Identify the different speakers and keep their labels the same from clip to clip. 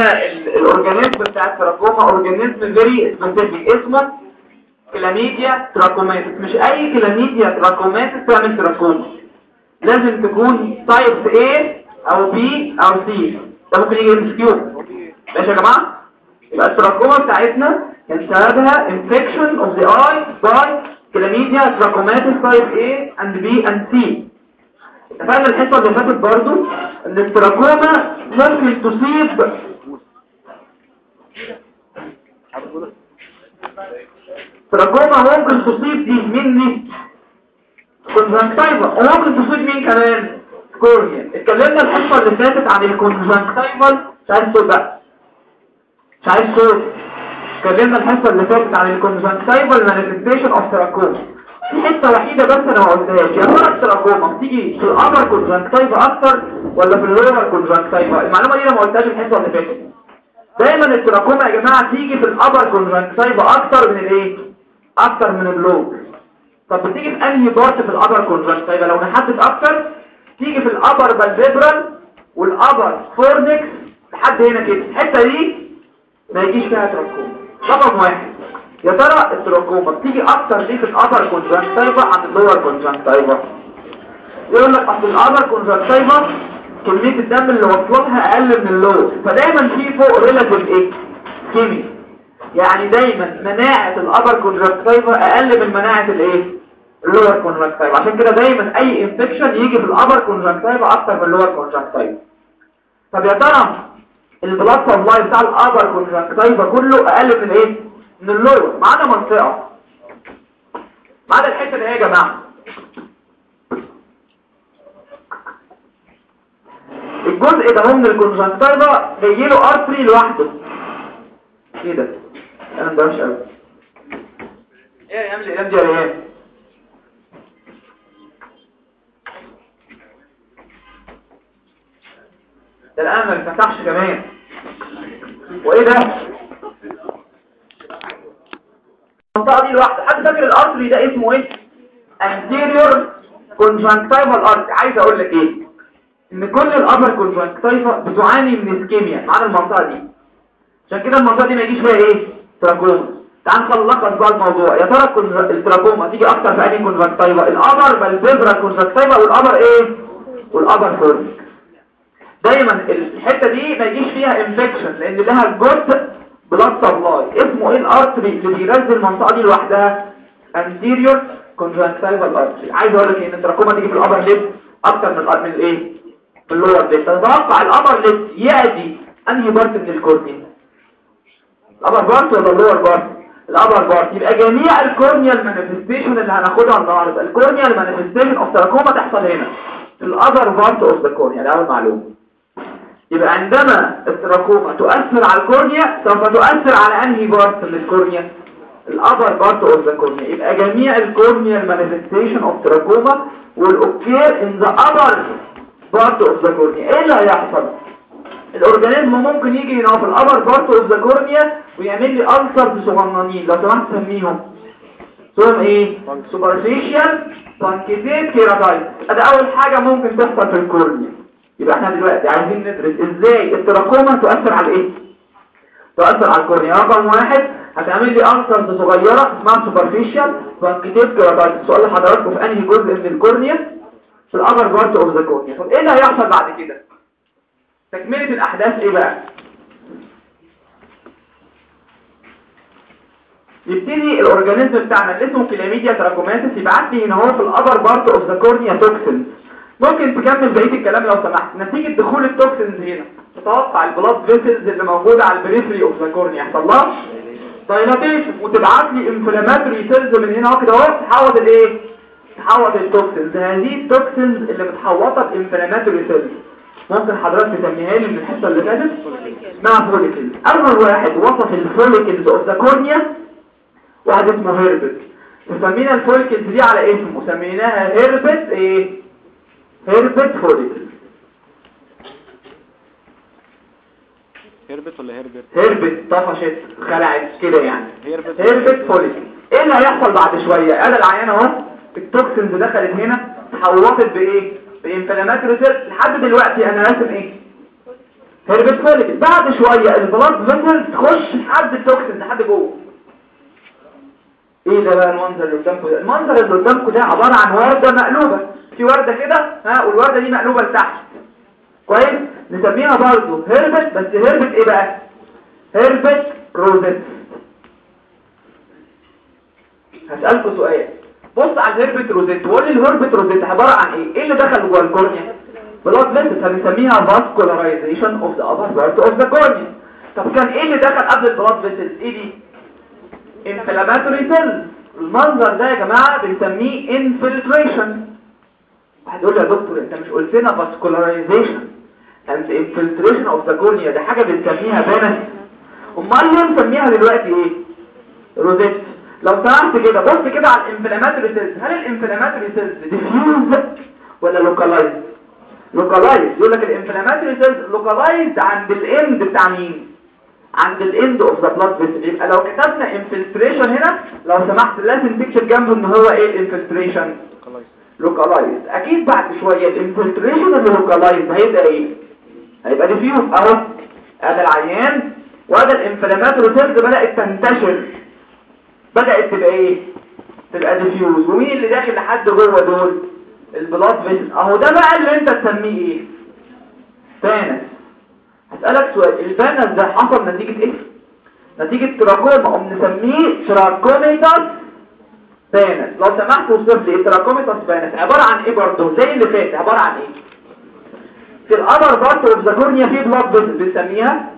Speaker 1: ال organism بتاع ال trachoma organism very specific اسمه Chlamydia trachomatis. مش أي Chlamydia trachomatis تعمل تراكوما. لازم تكون type A أو B أو C. ده ممكن يجي MCQ ماشي يا جماعة؟ يبقى التراكوما بتاعتنا كان سببها infection of the eye by Chlamydia trachomatis type A and B and C. اتفقنا الحصة اللي فاتت برضو إن التراكوما ممكن تصيب تراكوما ممكن تصيب دي مين؟ conjunctiva وممكن تصيب مين كمان؟ cornea. اتكلمنا الحصة اللي فاتت عن ال conjunctiva مش عايز صوت بقى. مش عايز صوت اتكلمنا الحصة اللي فاتت عن ال conjunctiva manifestation of trachoma. في حتة وحيدة بس أنا ما قلتهاش. يا ترى التراكوما بتيجي في ال upper conjunctiva أكتر ولا في ال lower conjunctiva المعلومة دي أنا ما قلتهاش الحصة اللي فاتت. دايما التراكوما يا جماعة تيجي في ال upper conjunctiva أكتر من الإيه؟ أكتر من ال lower طب بتيجي في أنهي part في ال upper conjunctiva لو نحدد أكتر تيجي في ال upper palpebral وال upper fornix. لحد هنا كده. الحتة دي ما يجيش فيها تراكوما. رقم واحد. يا ترى التراكوما بتيجي أكتر ليه في ال upper conjunctiva عن ال lower conjunctiva يقول لك أصل ال upper conjunctiva كمية الدم اللي وصلها أقل من ال lower فدايما في فوق relative إيه ischemia. يعني دايما مناعة ال upper conjunctiva أقل من مناعة الايه ال lower conjunctiva عشان كده دايما أي infection يجي في ال upper conjunctiva أكتر من ال lower conjunctiva طب يا ترى البلاد سبلاي بتاع الابر كونجنكتيفا كله أقل من إيه؟ من اللور. ما عدا منطقة. ما عدا الحتة دي يا جماعة. الجزء ده من الكونجنكتيفا جاي له ارتري لوحده. إيه ده؟ أنا ده مش قوي إيه يا امجي الام دي إيه ده الآن ما اتفتحش كمان. وإيه ده؟ المنطقة دي لوحده. حد فاكر ال artery ده اسمه إيه؟ Anterior conjunctival artery عايز أقول لك إيه؟ إن كل ال upper conjunctiva بتعاني من ischemia معنى المنطقة دي. عشان كده المنطقة دي ما يجيش فيها إيه؟ تراكوما. تعال نخلص بقى الموضوع. يا ترى التراكوما تيجي أكتر في أنهي conjunctiva ال upper palpebral conjunctiva وال upper إيه؟ وال upper fornix دايما الحتة دي ما يجيش فيها infection لأن لها جزء blood supply اسمه إيه؟ ال artery اللي بيغذي المنطقة دي لوحدها. Anterior conjunctival artery. عايز أقول لك إن التراكوما تيجي في ال upper lid أكتر من الإيه؟ ال lower lid تتوقع ال upper lid يأتي أنهي بارت من الكورنيا؟ الابر بارت ولا اللور بارت؟ الابر بارت. يبقى جميع ال corneal manifestation اللي هناخدها النهارده ال corneal manifestation of trachoma تحصل هنا. ال upper part of the cornea ده أول معلومة. يبقى عندما التراكوما تؤثر على ال cornea سوف تؤثر على أنهي part من ال cornea؟ ال upper part of the cornea يبقى جميع ال corneal manifestation of trachoma will occur in the upper part of the cornea إيه اللي هيحصل؟ ال organism ممكن يجي هنا في ال upper part of the cornea ويعمل لي ulcer صغننين. لو سمحت سميهم. اسمهم إيه؟ superficial punctate keratitis ادي أول حاجة ممكن تحصل في ال cornea. يبقى إحنا دلوقتي عايزين ندرس إزاي التراكوما تؤثر على إيه؟ تؤثر على ال cornea. رقم واحد هتعمل لي ulcer صغيرة اسمها superficial punctate keratitis السؤال لحضراتكم في أنهي جزء من ال cornea؟ في ال upper part of the cornea طب إيه اللي هيحصل بعد كده؟ تكملة الأحداث إيه بقى؟ يبتدي ال organism بتاعنا اللي اسمه Chlamydia trachomatis يبعت لي هنا هو في ال upper part of the cornea toxins ممكن تكمل بقية الكلام لو سمحت. نتيجة دخول ال toxins هنا. تتوقع ال blood vessels اللي موجودة على ال periphery of the cornea يحصل لها؟ dilatation وتبعت لي inflammatory cells من هنا. كده اهو تحول الايه تحول ال toxins هذه ال toxins اللي متحوطه ب inflammatory cells ممكن حضرتك تسميها لي من الحصة اللي فاتت؟ اسمها follicles اول واحد وصف ال follicles of the cornea واحد اسمه Herbert وسمينا ال follicles دي على اسمه وسميناها Herbert إيه؟ Herbert follicles
Speaker 2: Herbert ولا هربت
Speaker 1: هربت طفشت خلعت كده يعني. Herbert follicles إيه اللي هيحصل بعد شوية؟ أنا العيان أهو. ال toxins دخلت هنا تحولت بإيه؟ ب inflammatory cell لحد دلوقتي أنا راسم إيه؟ Herbert follicle بعد شوية ال blood vessel تخش لحد ال toxin لحد جوه. إيه ده بقى المنظر اللي قدامكم ده؟ المنظر اللي قدامكم ده عبارة عن وردة مقلوبة. في وردة كده؟ ها والوردة دي مقلوبة لتحت. كويس؟ نسميها برضه Herbert بس Herbert إيه بقى؟ Herbert rosette هسألكوا سؤال. بص على ال Herbert rosette. وقول لي ال Herbert rosette عبارة عن إيه؟ إيه اللي دخل جوه ال cornea؟ blood vessels هنسميها vascularization of the upper part of the cornea. طب كان إيه اللي دخل قبل ال blood vessels إيه دي؟ Inflammatory cells. المنظر ده يا جماعة بنسميه infiltration. واحد يقول لي يا دكتور أنت مش قلت لنا vascularization. And infiltration of the cornea. دي حاجة بنسميها pannus أمال ليه نسميها دلوقتي إيه؟ rosette. لو سمحت كده بص كده على ال inflammatory cells. هل ال inflammatory cells diffuse ولا localized؟ localized. يقول لك ال inflammatory cells localized عند ال end بتاع مين؟ عند ال end of the blood vessel يبقى لو كتبنا infiltration هنا لو سمحت لازم تكتب جنبه إن هو إيه؟ ال infiltration localized. أكيد بعد شوية ال infiltration اللي localized هيبقى إيه؟ هيبقى diffuse أهو. ادي العيان. وادي ال inflammatory cells بدأت تنتشر. بدأت تبقى إيه؟ تبقى diffuse ومين اللي داخل لحد جوه دول؟ ال blood vessel أهو ده بقى اللي أنت تسميه إيه؟ pannus هسألك سؤال. ال pannus ده حصل نتيجة إيه؟ نتيجة تراكوما أو نسميه trachomatous pannus لو سمحت وصف لي trachomatous pannus عبارة عن إيه برضه؟ زي اللي فات. عبارة عن إيه؟ في ال upper part of the cornea في blood vessel بنسميها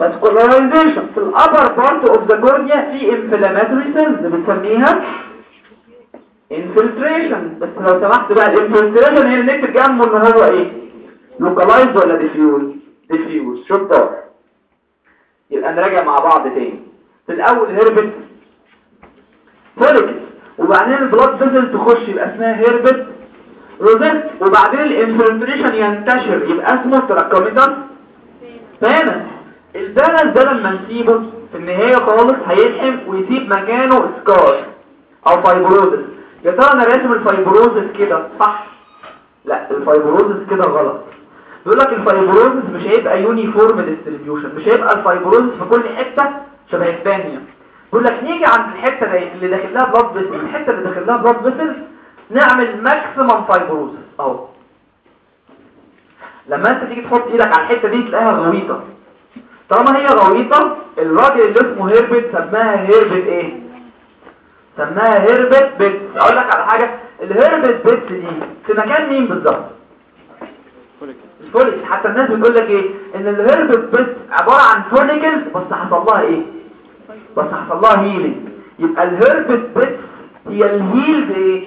Speaker 1: vascularization في ال upper part of the cornea في inflammatory cells بنسميها infiltration. بس لو سمحت بقى ال infiltration هي اللي جنبه ان هو إيه؟ localized ولا diffuse diffuse. شطار يبقى نراجع مع بعض تاني. في الأول Herbert follicles وبعدين ال blood vessel تخش يبقى اسمها Herbert rosette وبعدين ال infiltration ينتشر يبقى اسمه trachomatous pannus ال pannus ده لما نسيبه في النهاية خالص هيلحم ويسيب مكانه scar أو fibrosis. يا ترى أنا راسم ال fibrosis كده صح؟ لا ال fibrosis كده غلط. بيقول لك ال fibrosis مش هيبقى uniform distribution مش هيبقى ال fibrosis في كل حتة شبه الثانية بيقول لك نيجي عند الحتة دي اللي داخل لها blood vessel الحتة اللي داخل لها blood vessel نعمل maximum fibrosis أهو. لما أنت تيجي تحط إيدك على الحتة دي تلاقيها غويطة. طالما هي غويطة الراجل اللي اسمه Herbert سماها Herbert إيه؟ سماها Herbert pit أقول لك على حاجة ال Herbert pit دي في مكان مين بالظبط؟ ال follicle حتى الناس بتقول لك إيه؟ إن ال Herbert pit عبارة عن follicle بس حصل لها إيه؟ بس حصل لها healing يبقى ال Herbert pit هي ال healed إيه؟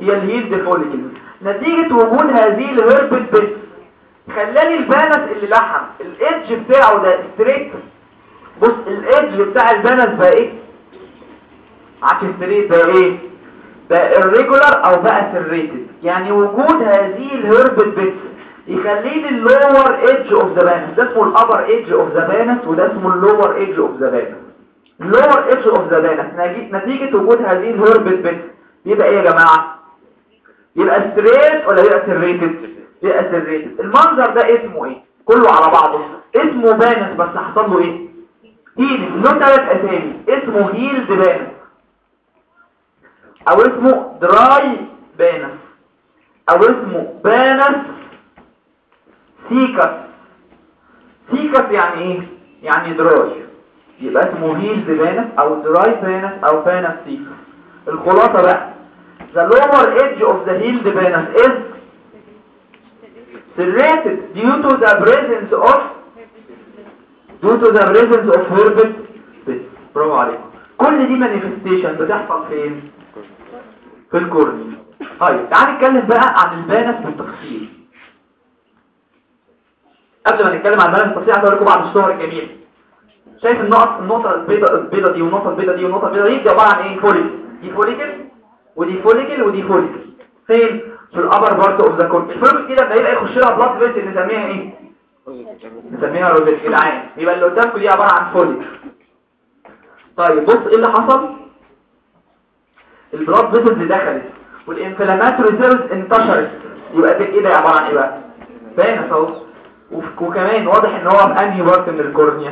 Speaker 1: هي ال healed follicle نتيجة وجود هذه ال Herbert pit خلاني ال pannus اللي لحم. ال edge بتاعه ده straight بص ال edge بتاع ال pannus بقى إيه؟ عكس straight بقى إيه؟ بقى irregular أو بقى serrated. يعني وجود هذه ال Herbert pits يخليه ال lower edge of the pannus ده اسمه ال upper edge of the pannus وده اسمه ال lower edge of the pannus ال lower edge of the pannus نتيجة وجود هذه ال Herbert pits يبقى إيه يا جماعة؟ يبقى straight ولا يبقى serrated serrated المنظر ده اسمه إيه؟ كله على بعضه. اسمه pannus بس حصل له إيه؟ heal له ثلاث أسامي. اسمه healed pannus. أو اسمه dry pannus. أو اسمه pannus siccus. siccus يعني إيه؟ يعني dry. يبقى اسمه healed pannus أو dry pannus أو pannus siccus. الخلاصة بقى. The lower edge of the healed pannus is serrated due to the presence of due to the presence of Herbert برافو عليكم كل دي manifestation بتحصل فين؟ في ال cornea طيب تعال نتكلم بقى عن ال pannus بالتفصيل. قبل ما نتكلم عن ال pannus بالتفصيل أقول لكم بعض الصور الجميله شايف النقط النقطة البيضاء البيضاء دي والنقطة البيضاء دي والنقطة البيضاء دي؟ دي عبارة عن إيه؟ follicle. دي follicle ودي follicle ودي follicle. فين في ال upper part of the cornea ال follicle دي لما يبقى يخش لها blood vessel نسميها إيه؟ نسميها rosette العين. يبقى اللي قدامكم دي عبارة عن follicle طيب بص إيه اللي حصل؟ ال blood vessels اللي دخلت وال inflammatory cells انتشرت. يبقى ده إيه ده عبارة عن إيه بقى؟ pannus أهو. وكمان واضح إن هو في أنهي part من ال cornea؟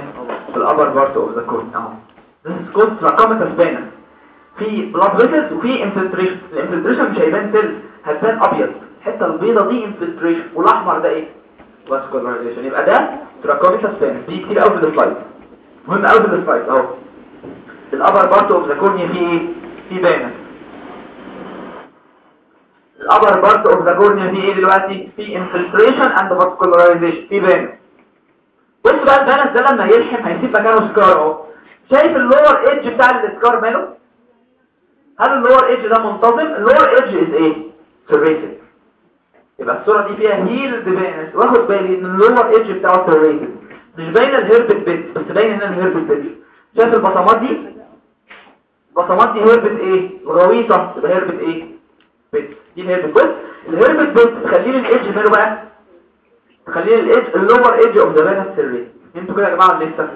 Speaker 1: في ال upper part of the cornea أهو. Is called trachomatous pannus في blood vessels وفي infiltration. ال infiltration مش هيبان cell هتبان أبيض. الحتة البيضة دي infiltration. والأحمر ده إيه؟ Vascularization يبقى ده trachomatous pannus دي كتير قوي في ال slide مهم قوي في ال slide أهو. ال upper part of the cornea فيه إيه؟ فيه pannus ال upper part of the cornea فيه إيه دلوقتي؟ فيه infiltration and vascularization فيه pannus بص بقى ال pannus ده لما يلحم هيسيب مكانه scar أهو. شايف ال lower edge بتاع ال scar ماله؟ هل ال lower edge ده منتظم؟ ال lower edge is إيه serrated يبقى الصورة دي فيها healed pannus واخد بالي إن ال lower edge بتاعه serrated مش باينه ال Herbert pit بس باين هنا ال Herbert pit شايف البصمات دي؟ البصمات دي Herbert إيه الغويطة تبقى Herbert إيه pit دي ال Herbert بص ال Herbert pit تخلي لي ال edge ماله بقى. تخلي لي ال edge ال lower edge of the pannus serrated أنتوا كده يا جماعة لسه.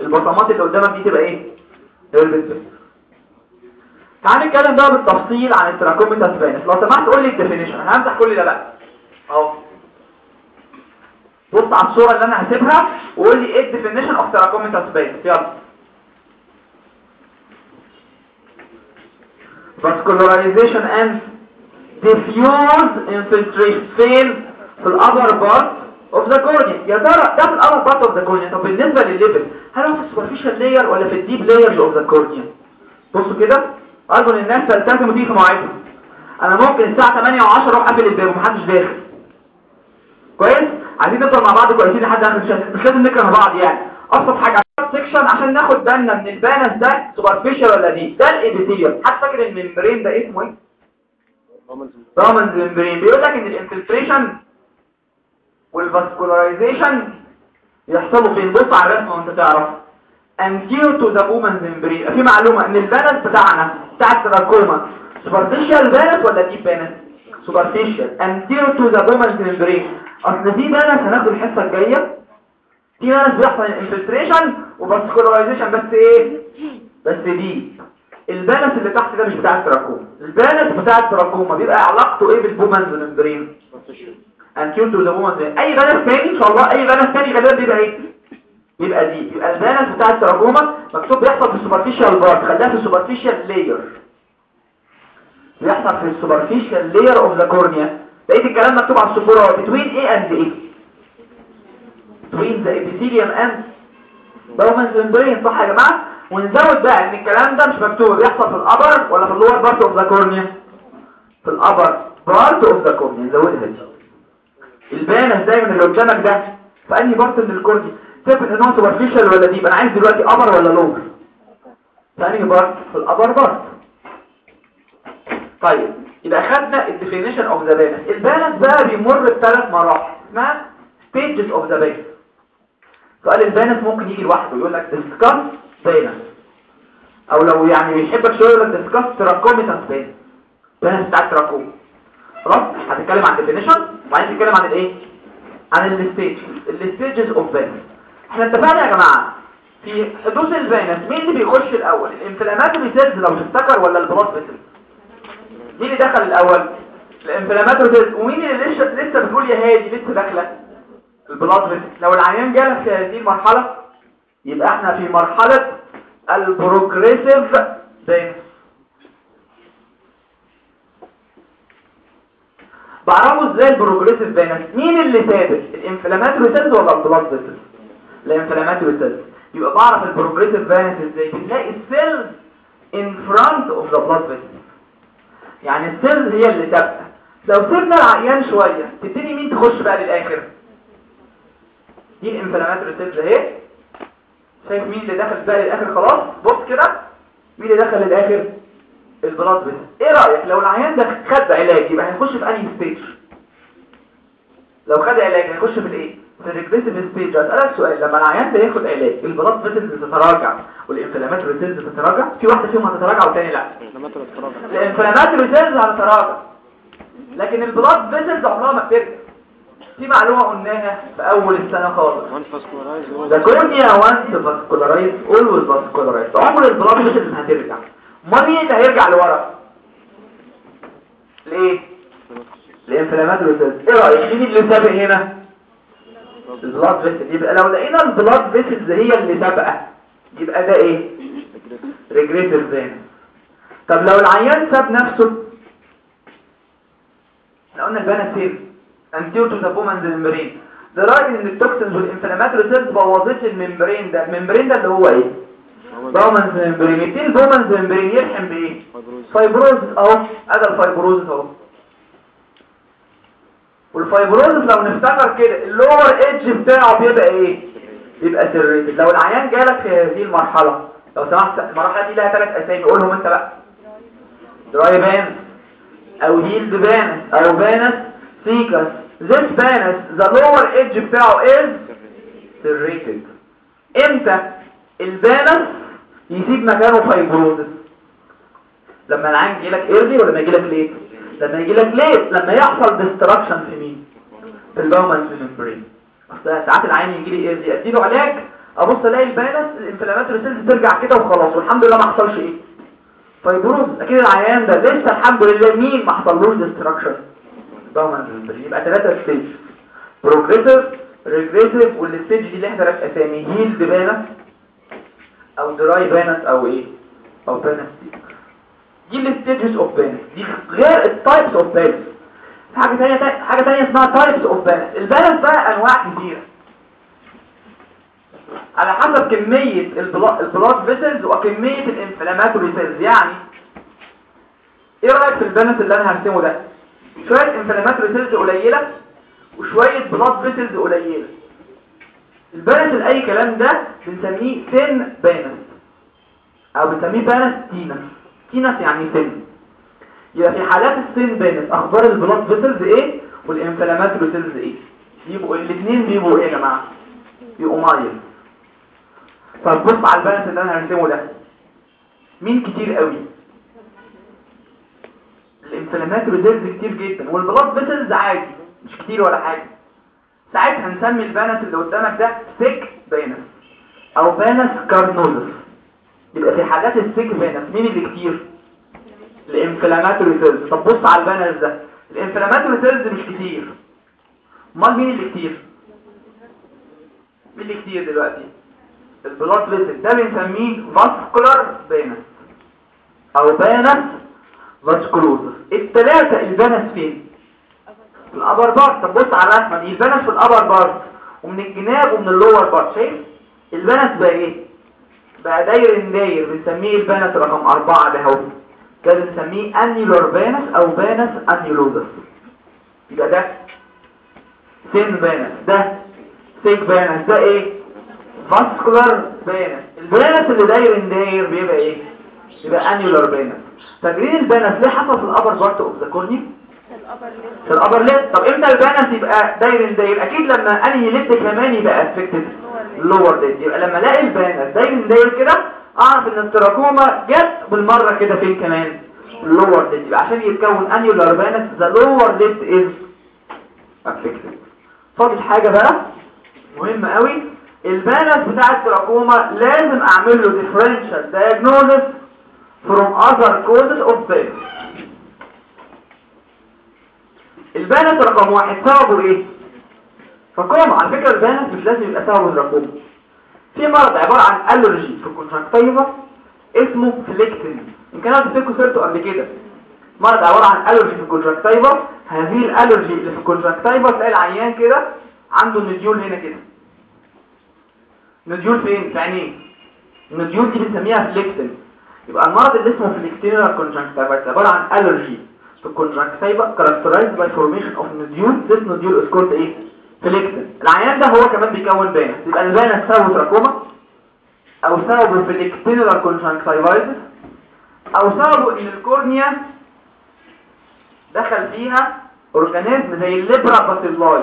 Speaker 1: البصمات اللي قدامك دي تبقى إيه؟ Herbert pit تعال نتكلم بقى بالتفصيل عن ال trachomatous pannus لو سمحت قول لي ال definition. أنا همسح كل ده بقى. أهو. بص على الصورة اللي أنا هسيبها وقول لي إيه ال definition of trachomatous pannus يلا. Vascularization and diffuse infiltration. في ال upper part of the cornea يا ترى ده في ال upper part of the cornea طب بالنسبة للل level هل هو في ال superficial layer ولا في ال deep layers of the cornea بصوا كده ارجو ان الناس تلتزم وتيجي في مواعيدهم أنا ممكن الساعة 8 و10 أروح اقفل الباب ومحدش داخل كويس عايزين نفضل مع بعض كويسين لحد اخر الشهر مش لازم نكره بعض يعني ابسط حاجة. section عشان ناخد بالنا من ال pannus ده superficial ولا deep؟ ده ال epithelium حد فاكر ال membrane ده اسمه إيه؟ Bowman's membrane بيقول لك إن ال infiltration وال vascularization يحصلوا فين بص على الرسمه وانت تعرف. Anterior to the Bowman's membrane في معلومة إن ال pannus بتاعنا بتاع التراكوما superficial pannus ولا deep بانس superficial. Anterior to the Bowman's membrane أصل في pannus هناخد الحصة الجاية. في pannus بيحصل infiltration و vascularization بس إيه؟ بس deep. ال pannus اللي تحت ده مش بتاع التراكوما. ال pannus بتاع التراكوما بيبقى علاقته إيه بال Bowman's membrane the Bowman's membrane أي pannus تاني إن شاء الله. أي pannus تاني غالبا بيبقى إيه يبقى deep. يبقى ال pannus بتاع التراكوما مكتوب بيحصل في ال superficial part خليها في ال superficial layer بيحصل في ال superficial layer of the cornea بقيت الكلام مكتوب على السبوره between إيه and إيه between the epithelium and Bowman's membrane. صح يا جماعة؟ ونزود بقى إن الكلام ده مش مكتوب. بيحصل في ال upper ولا في ال lower part of the cornea في ال upper part of the cornea نزودها دي ال pannus دايما اللي قدامك ده في انهي part من تثبت إن هو superficial ولا deep أنا عايز دلوقتي upper ولا lower في انهي part؟ في ال upper part. طيب يبقى خدنا ال definition of the pannus ال pannus بقى بيمر بثلاث مراحل. اسمها stages of the pannus سؤال ال pannus ممكن يجي لوحده يقول لك discuss pannus أو لو يعني بيحبك شوية يقول لك discuss trachomatous pannus pannus بتاع التراكوم خلاص هتتكلم عن ال definition وبعدين تتكلم عن الايه؟ عن ال stage ال stages of pannus إحنا اتفقنا يا جماعة. في حدوث ال pannus مين اللي بيخش الأول؟ ال inflammatory cells لو تفتكر ولا ال blood vessels مين اللي دخل الأول؟ ال inflammatory cells ومين اللي لسه لسه بتقول يا هادي لسه داخلة؟ ال blood vessels لو العيان جالك في هذه المرحلة يبقى إحنا في مرحلة ال progressive pannus بعرفه إزاي ال progressive pannus مين اللي ثابت ال inflammatory cells ولا ال blood vessels ال inflammatory cells يبقى بعرف ال progressive pannus إزاي؟ بتلاقي ال cells in front of the blood vessels يعني ال cells هي اللي ثابتة. لو سيبنا العيان شوية تبتدي مين تخش بقى للآخر؟ دي ال inflammatory cells اهي. شايف مين اللي دخل بقى للآخر؟ خلاص بص كده. مين اللي دخل للآخر؟ ال blood vessel إيه رأيك؟ لو العيان ده خد علاج يبقى هنخش في أنهي stage لو خد علاج هنخش في الإيه؟ في الريجريسيف ستيج اسالك سؤال لما العيان ده ياخد علاج البلاد فيسلز تتراجع والانفلاماتوري سيلز تتراجع؟ في واحدة فيهم هتتراجع والثانيه لأ. الانفلاماتوري سيلز هتتراجع. لكن البلاد فيسلز عمرها ما بترجع. في معلومة قلناها في أول السنة خالص. The cornea once vascularized always vascularized. عمر البلاد فيسلز هترجع. مين اللي هيرجع لورا؟ ليه؟ الانفلاماتوري سيلز إيه رأيك؟ مين اللي سابق هنا؟ البلاد فيسل يبقى لو لقينا البلاد فيسلز هي اللي سابقة يبقى ده إيه؟ ريجريتيف فين طب لو العيان ساب نفسه إحنا قلنا البانا سيف انتيو تو ذا بومنز ممبرين ده راجل إن التوكسينز والانفلاماتوري سيلز بوظت الممبرين ده الممبرين ده اللي هو إيه؟ بومنز ممبرين يبتدي البومنز membrane يلحم بإيه؟ fibrosis. أهو ادي ال fibrosis أهو. وال fibrosis لو نفتكر كده ال lower edge بتاعه بيبقى إيه؟ بيبقى serrated لو العيان جالك في هذه المرحلة لو سمحت المرحلة دي لها ثلاث أسامي قولهم أنت بقى. dry pannus أو healed pannus أو pannus siccus this pannus the lower edge بتاعه is serrated. إمتى؟ ال pannus يسيب مكانه fibrosis. لما العيان يجي لك early ولا يجي لك late لما يجي لك late لما يحصل destruction في مين؟ في ال Bowman's membrane أصل ساعات العيان يجي لي early أديله علاج أبص ألاقي ال pannus ال inflammatory cells ترجع كده وخلاص والحمد لله ما حصلش إيه؟ fibrosis أكيد العيان ده لسه الحمد لله مين؟ ما حصلوش destruction Bowman's membrane يبقى ثلاثة stage progressive regressive وال stage دي ليها ثلاث أسامي. healed pannus أو dry pannus أو إيه أو pannus دي ال stages of pannus دي غير ال types of pannus حاجة ثانية حاجة ثانية اسمها types of pannus ال pannus بقى أنواع كتيره على حسب كمية ال blood vessels وكمية ال inflammatory cells يعني إيه رأيك في ال pannus اللي أنا هرسمه ده؟ شوية inflammatory cells قليلة وشوية blood vessels قليلة. ال pannus الاي كلام ده بنسميه thin pannus أو بنسميه pannus tenuis tenuis يعني thin يبقى في حالات ال thin pannus أخبار ال blood vessels إيه؟ وال inflammatory cells إيه؟ يبقوا الاثنين بيبقوا إيه يا جماعة؟ يبقوا mild طب بص على ال pannus اللي أنا هرسمه ده. مين كتير قوي؟ ال inflammatory cells كتير جدا. وال blood vessels عادي. مش كتير ولا ساعتها هنسمي ال pannus اللي قدامك ده thick pannus أو pannus carnosus يبقى في حالات ال thick pannus مين اللي كتير؟ ال inflammatory cells طب بص على ال pannus ده. ال inflammatory cells مش كتير. امال مين اللي كتير؟ مين اللي كتير دلوقتي؟ ال blood vessel ده بنسميه vascular pannus أو pannus vasculosus الثلاثه ال pannus فين؟ في ال upper part. طب بص على الرسمه دي ال pannus في ال upper part ومن الجناب ومن ال lower part. شايف؟ ال pannus بقى إيه؟ بقى داير داير بنسميه ال pannus رقم أربعة ده أهو. كده بنسميه annular pannus أو pannus annulosus يبقى ده thin pannus ده thick pannus ده إيه؟ vascular pannus ال pannus اللي داير داير بيبقى إيه؟ يبقى annular pannus فاكرين ال pannus ليه حصل في ال upper part of the cornea في ال upper lid طب إمتى ال pannus يبقى داير داير أكيد لما أنهي lid كمان يبقى affected ال lower lid يبقى لما ألاقي ال pannus داير داير كده أعرف إن التراكوما جت بالمرة كده فين كمان؟ ال lower lid يبقى عشان يتكون annular pannus the lower lid is affected فاضل حاجة بقى مهمة قوي. ال pannus بتاع التراكوما لازم أعمل له differential diagnosis from other causes of pannus ال pannus رقم واحد سببه إيه؟ تراكوما على فكرة ال pannus مش لازم يبقى سببه التراكوما في مرض عبارة عن allergy في ال conjunctiva اسمه phlycten. إن كان هتفتكروا سيرته قبل كده. مرض عبارة عن allergy في ال conjunctiva هذه ال allergy اللي في ال conjunctiva تلاقي العيان كده عنده nodule هنا كده. nodule فين؟ في عينيه. النديول دي بنسميها phlycten. يبقى المرض اللي اسمه phlyctenular conjunctivitis عبارة عن allergy في ال conjunctiva characterized by formation of nodule. This nodule is called إيه phlycten العيان ده هو كمان بيكون pannus يبقى ال pannus سببه تراكوما أو سببه phlyctenular conjunctivitis أو سببه إن ال cornea دخل فيها organism زي ال lepra bacilli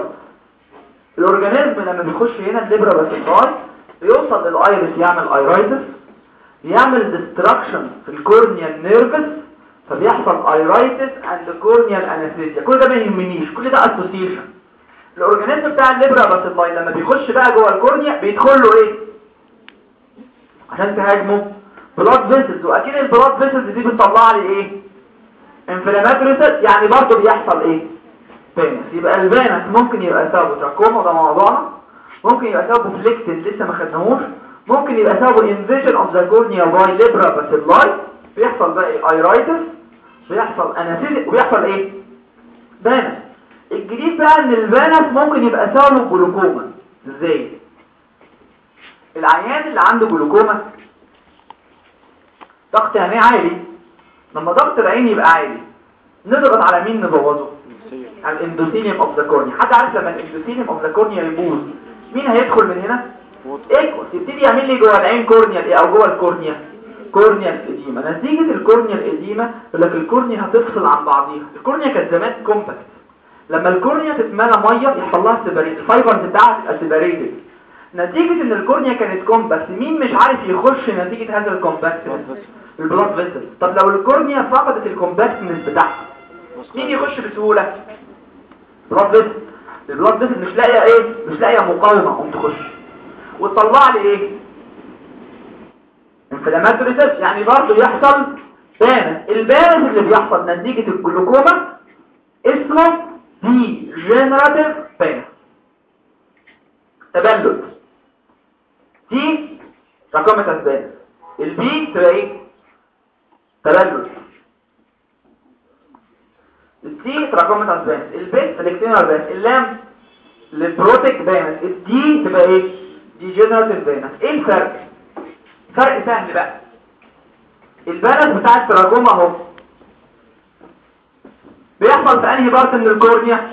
Speaker 1: ال organism لما بيخش هنا ال lepra bacilli بيوصل لل iris يعمل iritis يعمل destruction في ال corneal nerves فبيحصل iritis and corneal anesthesia كل ده ما يهمنيش كل ده association ال organism بتاع ال lepra bacilli لما بيخش بقى جوه ال cornea بيدخل له إيه؟ عشان تهاجمه. blood vessels وأكيد ال blood vessels دي بتطلع لي إيه؟ inflammatory يعني برضه بيحصل إيه؟ pannus يبقى ال pannus ممكن يبقى سببه تراكوما ده موضوعنا. ممكن يبقى سببه phlycten لسه ما خدناهوش. ممكن يبقى سببه invasion of the cornea by lepra bacilli بيحصل بقى iritis بيحصل انافيل وبيحصل إيه؟ pannus. الجديد بقى إن ال pannus ممكن يبقى سببه جلوكوما. إزاي؟ العيان اللي عنده جلوكوما. ضغط عينيه عالي. لما ضغط العين يبقى عالي. نضغط على مين نبوظه؟ على ال endothelium of the cornea حد عارف لما ال endothelium of the cornea يبوظ مين هيدخل من هنا؟ aqueous يبتدي يعمل لي جوه العين cornea إيه؟ أو جوه ال cornea corneal edema نتيجة ال corneal edema يقول لك ال cornea هتفصل عن بعضيها. ال cornea كانت زمان compact لما ال cornea تتملى مية يحصل لها separate ال fibers بتاعها تبقى separated نتيجة إن ال cornea كانت compact مين مش عارف يخش نتيجة هذا ال compact ال blood vessel. طب لو ال cornea فقدت ال compactness بتاعها مين يخش بسهولة؟ blood vessel. ال blood vessel مش لاقية إيه؟ مش لاقية مقاومة. قوم تخش وتطلع لي إيه؟ inflammatory cells يعني برضه يحصل بانس البانس اللي بيحصل نتيجة الجلوكوما اسمه دي جنراتيف بانس تبلد. دي رقم بانس البي تبقى إيه؟ تبلد. السي تراكمة اسبانس البيت الكتينر بانس اللام البروتيك بانس الدي تبقى إيه؟ ديجنراتيف بانس إيه الفرق؟ فرق سهل بقى. ال pannus بتاع التراكوما اهو. بيحصل في انهي part من ال cornea؟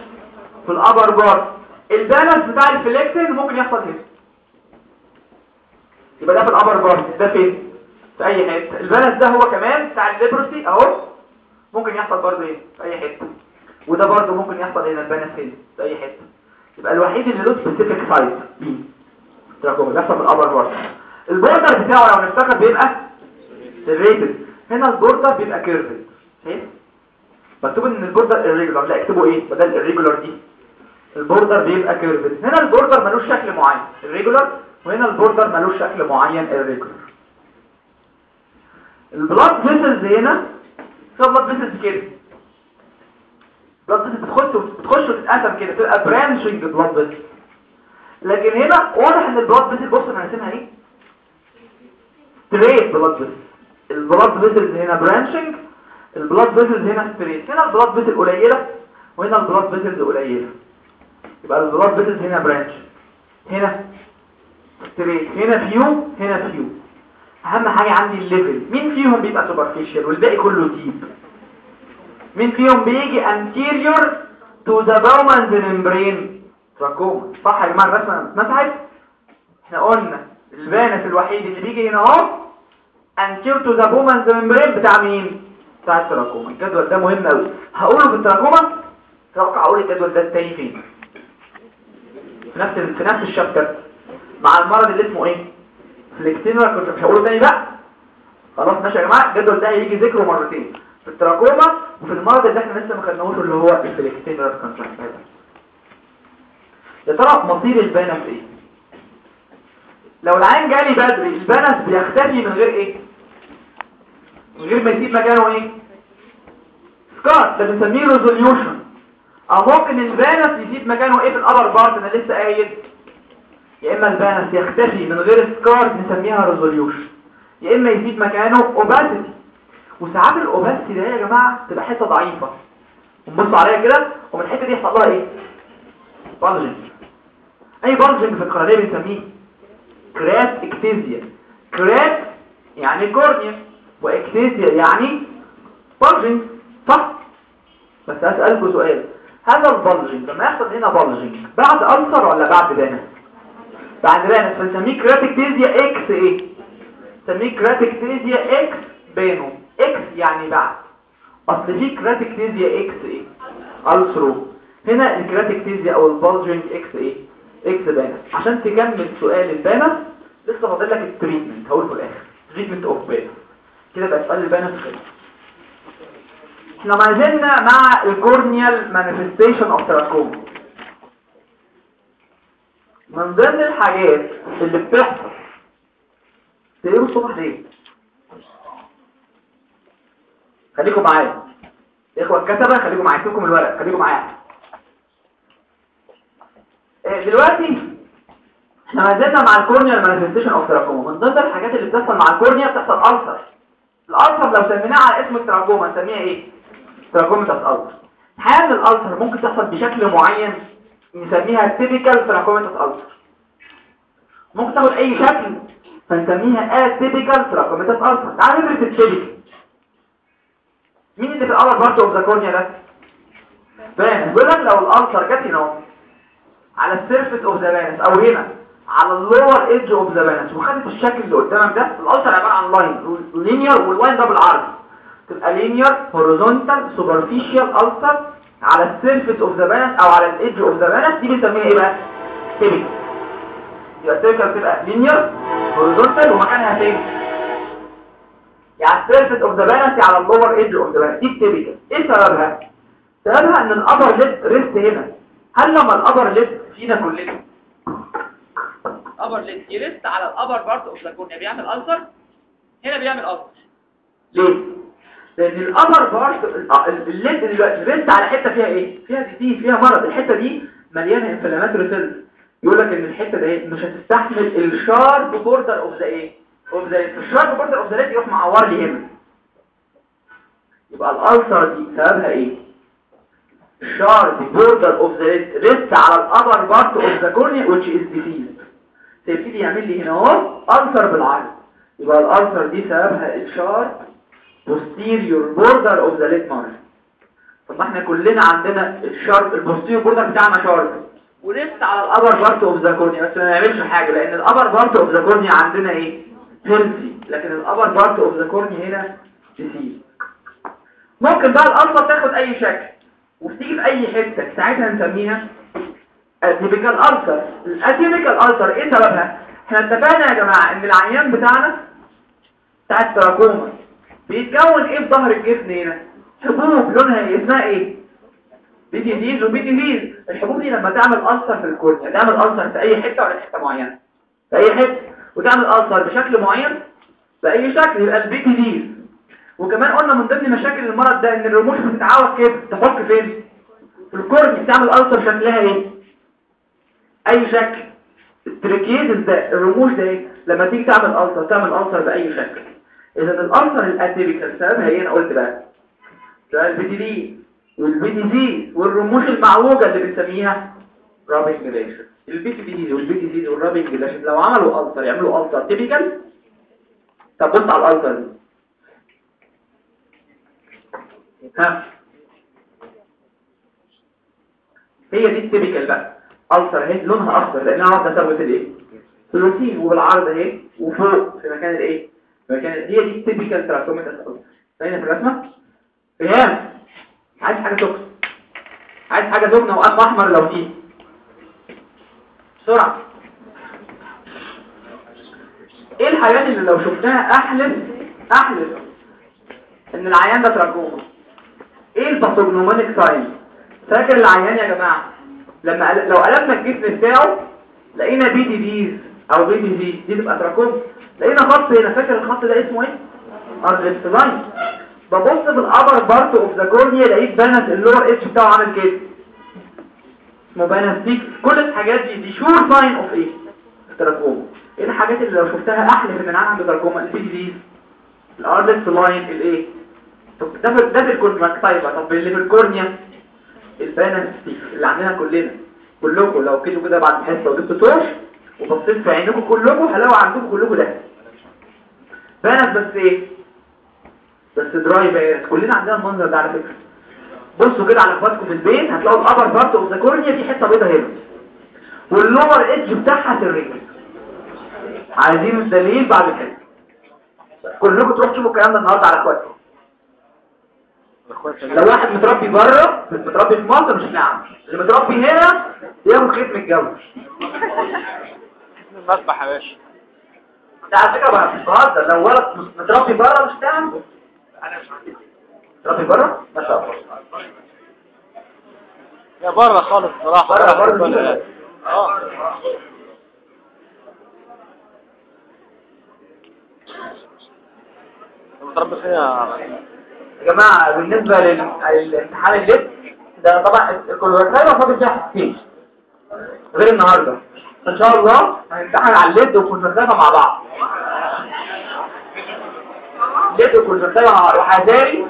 Speaker 1: في ال upper part ال pannus بتاع ال phlycten ممكن يحصل هنا. يبقى ده في ال upper part ده فين؟ في أي حتة. ال pannus ده هو كمان بتاع ال leprotic اهو. ممكن يحصل برضه إيه في أي حتة. وده برضه ممكن يحصل هنا ال pannus هنا في أي حتة. يبقى الوحيد اللي له specific site بي تراكم بيحصل في ال upper part ال border بتاعه لو نفتكر بيبقى serrated هنا ال border بيبقى curved شايف مكتوب إن ال border irregular. لا اكتبوا إيه؟ بدل irregular دي. ال border بيبقى curved هنا ال border ملوش شكل معين. irregular. وهنا البوردر ملوش شكل معين irregular. ال blood vessels هنا في blood vessels كده. blood vessels بتخش بتخش وتتقسم كده. تبقى branching blood vessels لكن هنا واضح إن ال blood vessel بص أنا راسمها إيه؟ straight blood vessel ال blood vessels هنا branching ال blood vessels هنا straight هنا ال blood vessel قليلة وهنا ال blood vessels قليلة. يبقى ال blood vessels هنا branch هنا straight هنا few هنا few أهم حاجة عندي ال level مين فيهم بيبقى superficial والباقي كله deep مين فيهم بيجي anterior to the Bowman's membrane? تراكوما صح يا جماعة الرسمة؟ اتمسحت إحنا قلنا ال pannus الوحيد اللي بيجي هنا أهو. Anterior to the Bowman's membrane بتاع مين؟ بتاع التراكوما. الجدول ده مهم قوي هقوله في التراكوما؟ توقع أقول الجدول ده التاني فين؟ في نفس في نفس ال chapter. مع المرض اللي اسمه إيه؟ phlyctenular كنت مش هقوله تاني بقى. خلاص ماشي يا جماعة. الجدول ده هيجي ذكره مرتين. في التراكوما وفي المرض اللي إحنا لسه ما خدناهوش اللي هو ال phlyctenular conjunctivitis يا ترى مصير ال pannus إيه؟ لو العيان جالي بدري ال pannus بيختفي من غير إيه؟ من غير ما يسيب مكانه إيه؟ scar ده بنسميه resolution أو ممكن ال pannus يسيب مكانه إيه في ال upper part أنا لسه قايل. يا إما ال pannus يختفي من غير scar نسميها resolution يا إما يزيد مكانه opacity وساعات ال opacity ده يا جماعة تبقى حتة ضعيفة. ونبص عليها كده ومن الحتة دي يحصل لها إيه؟ bulging أي bulging في القرنيه بنسميه. keratectasia kerat يعني cornea و ectasia يعني bulging صح؟ بس اسالكم سؤال هذا ال bulging لما يحصل هنا bulging بعد ulcer ولا بعد pannus؟ بعد pannus فنسميه keratectasia ex إيه؟ نسميه keratectasia ex panno ex يعني بعد. أصل في keratectasia ex إيه؟ ulcero. هنا ال keratectasia أو ال bulging ex إيه؟ ex pannus. عشان تكمل سؤال ال pannus لسه فاضل لك ال treatment هقول في الآخر. treatment of pannus كده بقى سؤال ال pannus خلص إحنا ما زلنا مع ال corneal manifestation of trachoma من ضمن الحاجات اللي بتحصل تقروا الصبح ليه؟ خليكم معايا. إخوة الكتبة خليكم معايا. سيبكم الورق خليكم معايا. آه، دلوقتي إحنا ما زلنا مع ال cornea manifestation of trachoma من ضمن الحاجات اللي بتحصل مع ال cornea بتحصل ulcer ال ulcer لو سميناها على اسم التراكوما نسميها إيه؟ trachomatous ulcer الحقيقة ان ال ulcer ممكن تحصل بشكل معين نسميها typical trachomatous ulcer ممكن تاخد أي شكل فنسميها atypical trachomatous ulcer تعال ندرس ال typical مين اللي في الأول part of the cornea ده؟ pannus. بيقول لك لو ال ulcer جت هنا على ال surface of the pannus أو هنا. على ال lower edge of the pannus وخدت الشكل اللي قدامك ده. ال ulcer عبارة عن line. linear وال line ده بالعرض تبقى linear horizontal superficial ulcer على ال surface of the pannus أو على ال edge of the pannus دي بنسميها إيه بقى؟ typical يبقى ال typical linear horizontal ومكانها فين يعني ال surface of the pannus على ال lower edge of the pannus دي ال typical إيه سببها؟ سببها إن ال upper lid rests هنا. هل لما ال upper lid فينا كلنا upper lid ي rest على ال upper part of the cornea بيعمل ulcer هنا بيعمل ulcer ليه؟ لأن ال upper part ال lid دلوقتي rest على حتة فيها إيه؟ فيها دي فيها مرض. الحتة دي مليانة inflammatory cells يقول لك إن الحتة دي مش هتستحمل ال sharp border of the إيه؟ of the ال sharp border of the lid يروح معور لي هنا. يبقى ال ulcer دي سببها إيه؟ sharp border of the lid rests. على ال upper part of the cornea which is diseased. سيبتدي يعمل لي هنا اهو ulcer بالعرض يبقى ال ulcer دي سببها ال sharp posterior border of the lid margin طب ما إحنا كلنا عندنا ال sharp ال posterior border بتاعنا sharp ولسه على ال upper part of the cornea بس ما نعملش حاجة لأن ال upper part of the cornea عندنا إيه؟ healthy لكن ال upper part of the cornea هنا diseased. ممكن بقى ال ulcer تاخد أي شكل وبتيجي في أي حتة ساعتها نسميها atypical ulcer ال atypical ulcer إيه سببها إحنا اتفقنا يا جماعة إن العيان بتاعنا بتاع التراكوما بيتكون إيه في ظهر الجفن هنا؟ حبوب. لونها إيه؟ اسمها إيه؟ PTDs و PTDs الحبوب دي لما تعمل ulcer في ال cornea تعمل ulcer في أي حتة ولا حتة معينة. في أي حتة. وتعمل ulcer بشكل معين بأي شكل يبقى ال PTDs وكمان قلنا من ضمن مشاكل المرض ده إن الرموش بتتعوج كده. تحك فين؟ في ال cornea بتعمل ulcer شكلها إيه؟ أي شكل ال trichiasis ده الرموش ده لما تيجي تعمل ulcer تعمل ulcer بأي شكل. إذا ال ulcer ال atypical سببها إيه أنا قلت بقى. ال PTD وال PTD دي والرموش المعوجة اللي بنسميها rubbing lashes ال PTD وال PTD وال rubbing lashes لو عملوا ulcer يعملوا ulcer atypical طب بص على ال ulcer دي. ها؟ هي دي التيبيكال بقى. ألسر اهي لونها أخضر لأنها واخدة ثبت الإيه؟ الروتين وبالعرض اهي وفوق في مكان الإيه؟ في مكان هي دي التيبيكال تراكوميتاس ألسر باينة في الرسمة؟ فهام عايز حاجة سخنة. عايز حاجة سخنة وقف أحمر لو فيه بسرعة. إيه الحاجات اللي لو شفناها احلف احلف إن العيان ده تراكوما. إيه ال pathognomonic sign فاكر العيان يا جماعة؟ لما لو قلبنا الجسم بتاعه لقينا بي دي بيز أو بي دي بي دي تبقى تراكوما لقينا خط هنا. فاكر الخط ده اسمه إيه؟ Arlt's line ببص بال upper part of the cornea لقيت pannus ال lower edge بتاعه عامل كده. اسمه pannus دي كل الحاجات دي دي sure sign of إيه؟ التراكوما إيه الحاجات اللي لو شفتها احلف ان أنا عنده تراكوما ال PTDs. ال Arlt's line الايه طب ده ده في ال conjunctiva طب اللي في ال cornea؟ ال pannus اللي عندنا كلنا؟ كلكم لو كده كده بعد الحصه وجبتوا torch وبصيت في عينكم كلكم هلاقوا عندكم كلكم ده. pannus بس إيه؟ بس dry pannus كلنا عندنا المنظر ده على فكرة. بصوا كده على اخواتكم في البيت هتلاقوا ال upper part of the cornea في حتة بيضة هنا. واللور ايدج بتاعها في الرجل. عايزين الدليل بعد كده. كلكم تروحوا تشوفوا الكلام ده النهارده على اخواتكم. لو واحد متربي بره متربي في مصر مش نعم. اللي متربي هنا ياخد خيط متجوز
Speaker 2: المسبح يا باشا.
Speaker 1: ده على فكرة بقى مش بهزر لو ولد متربي بره مش نعم. متربي بره؟ ما شاء الله.
Speaker 2: يا بره خالص صراحة
Speaker 1: بره بره دي.
Speaker 2: آه. متربي فين يا
Speaker 1: يا جماعة بالنسبة للامتحان ال lid ده طبعا الكلوريكايما فاضل فيها حاجتين. غير النهارده. إن شاء الله هنمتحن على ال lid وال conjunctiva مع بعض. ال lid وال conjunctiva مع بعض. وحذاري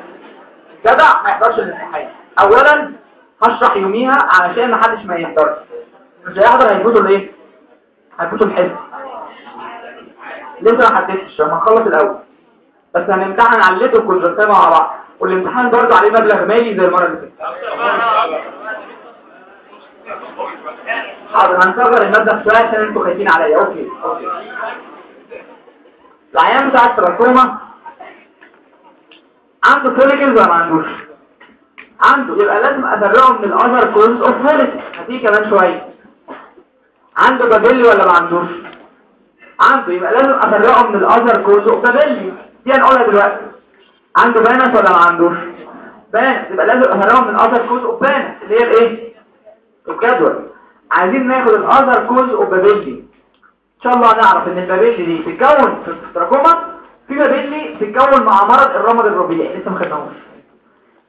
Speaker 1: جدع ما يحضرش الامتحان. اولا هشرح يوميها علشان ما حدش ما يحضرش. مش هيحضر هيفوتوا الايه هيفوتوا الحصه لسه ما حددتش لما نخلص الأول. بس هنمتحن على ال lid وال conjunctiva مع بعض. والامتحان برضه عليه مبلغ مالي زي المرة اللي فاتت. حاضر هنصغر المبلغ شوية عشان أنتوا خايفين عليا. okay okay. العيان بتاع التراكوما عنده follicles ولا ما عندوش؟ عنده. يبقى لازم افرقه من ال other cause of follicle هتيجي كمان شوية. عنده papillae ولا ما عندوش؟ عنده. يبقى لازم افرقه من ال other cause of papillae دي هنقولها دلوقتي. عنده pannus ولا ما عندوش؟ pannus. يبقى لازم افرقه من ال other cause of pannus اللي هي الإيه؟ الجدول. عايزين ناخد ال other cause of papillae إن شاء الله نعرف إن ال papillae دي تتكون في التراكوما في papillae تتكون مع مرض الرمد الربيعي لسه ما خدناهوش.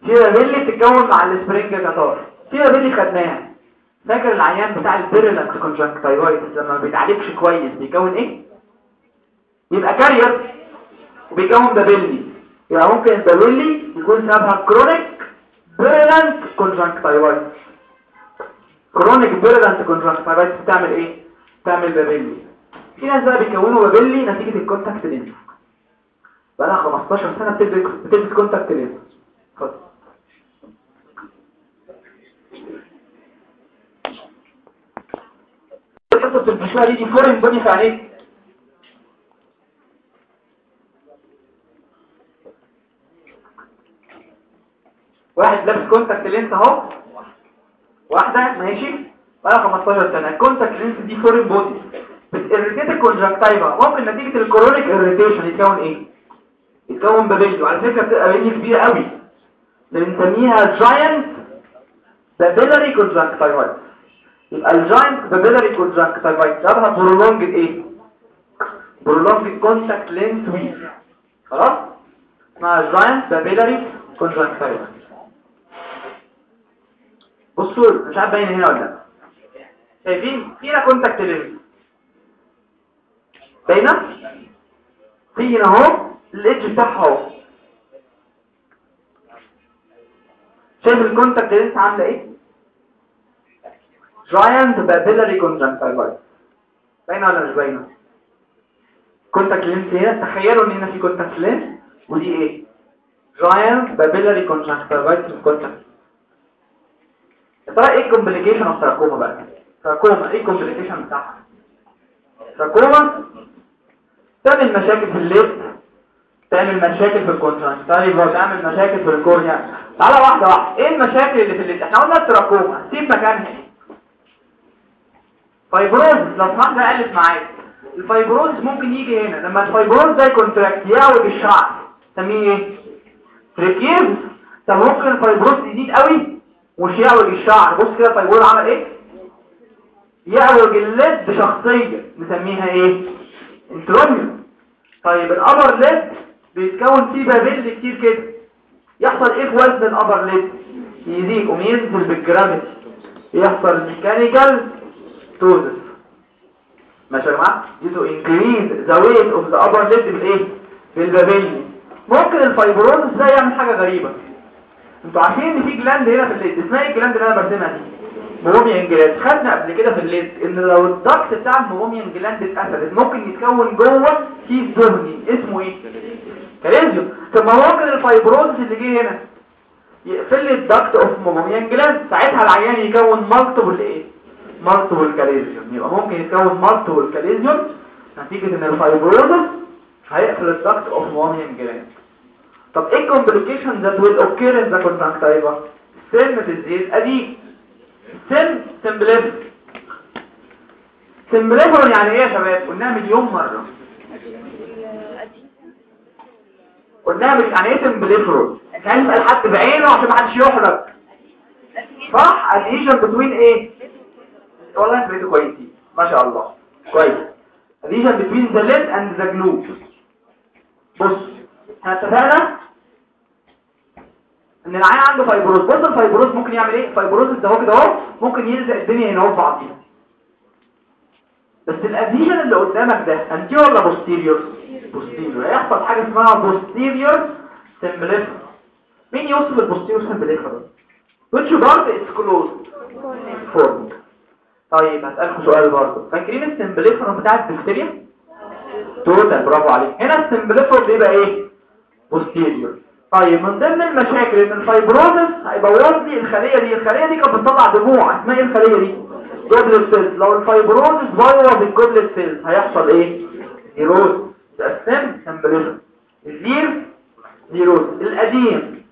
Speaker 1: في papillae تتكون مع ال spring catarrh في papillae خدناها فاكر العيان بتاع ال purulent conjunctivitis لما ما بيتعالجش كويس بيكون إيه؟ يبقى carrier وبيكون papillae يبقى ممكن ال papillae يكون سببها chronic purulent conjunctivitis chronic purulent conjunctivitis بتعمل إيه؟ بتعمل papillae في ناس بقى بيكونوا papillae نتيجة ال contact lens بقى 15 سنة بتلبس contact lens اتفضل. البشوة دي دي foreign body في عليك واحد لابس contact lens اهو. واحدة ماشي؟ بقى 15 سنة. ال contact lens دي foreign body بت irritate ال conjunctiva ممكن نتيجة ال chronic irritation يتكون إيه؟ يتكون papillae وعلى فكرة بتبقى papillae كبيرة قوي. بنسميها giant papillary conjunctivitis يبقى ال giant papillary conjunctivitis سببها prolonged إيه؟ prolonged contact lens wear خلاص؟ اسمها giant papillary conjunctivitis بصوا مش عارف باين هنا ولا لأ. شايفين؟ فينا contact lens باينة؟ في هنا أهو ال edge بتاعها أهو. شايف ال contact lens عاملة إيه؟ giant papillary conjunctivitis باينة ولا مش باينة؟ contact lens هنا. تخيلوا إن هنا في contact lens ودي إيه؟ giant papillary conjunctivitis contact ترى إيه ال complication of trachoma بقى؟ تراكوما إيه ال complication بتاعها؟ تراكوما تعمل مشاكل في ال lid تعمل مشاكل في ال conjunctiva تعمل مشاكل في ال cornea تعالى واحدة واحدة إيه المشاكل اللي في ال lid إحنا قلنا التراكوما سيب مكانها. fibrosis لو سمحت اقلب معاك ال fibrosis ممكن يجي هنا لما ال fibrosis ده ي contract يعوج الشعر. نسميه إيه؟ trichiasis طب ممكن ال fibrosis يزيد قوي؟ ومش يعوج الشعر بص كده ال fibrosis عمل إيه؟ يعوج ال lid بشخصية. نسميها إيه؟ entropion طيب ال upper lid بيتكون فيه papillae كتير كده. يحصل إيه في وزن ال upper lid؟ يزيد وينزل بال gravity. يحصل mechanical ptosis ماشي يا جماعة؟ due to increase the weight of the upper lid بالايه بال papillae ممكن ال fibrosis ده يعمل حاجة غريبة. أنتوا عارفين ان في gland هنا في ال lid اسمها إيه ال gland اللي أنا برسمها دي؟ meibomian gland. خدنا قبل كده في ال lid ان لو ال duct بتاع ال meibomian gland اتقفلت ممكن يتكون جوه كيس دهني اسمه إيه؟ chalazion طب ما ممكن ال fibrosis اللي جه هنا يقفل لي ال duct of meibomian gland. ساعتها العيان يكون multiple إيه؟ multiple chalazion يبقى ممكن يتكون multiple chalazion نتيجة إن ال fibrosis هيقفل ال duct of meibomian gland. طب إيه complications that will occur in the conjunctiva سن الزيت. أدي. سن symblepharon symblepharon يعني إيه يا شباب؟ قلناها مليون مرة. قلناها مش يعني إيه symblepharon كان يسأل حد بعينه عشان ما حدش يحرج. صح؟ adhesion between إيه؟ والله أنت بقيتوا كويسين. ما شاء الله. كويس. adhesion between the lid and the globe. بص. إحنا اتفقنا إن العيان عنده fibrosis بص ال fibrosis ممكن يعمل إيه؟ fibrosis ده هو كده اهو ممكن يلزق الدنيا هنا في بعضيها. بس ال adhesion اللي قدامك ده anterior ولا posterior posterior هيحصل حاجة اسمها posterior symblepharon مين يوصف ال posterior symblepharon which part is closed. Fornix طيب هسألكم سؤال برضه. فاكرين ال symblepharon بتاع البكتيريا total برافو عليك. هنا ال symblepharon بيبقى إيه؟ posterior طيب من ضمن المشاكل إن ال fibrosis هيبوظ لي الخلية دي. الخلية دي كانت بتطلع دموع. اسمها إيه الخلية دي؟ goblet cells لو ال fibrosis بوظ ال goblet cells هيحصل إيه؟ نيروز. تقسم سمبليفر الزير نيروز. القديم.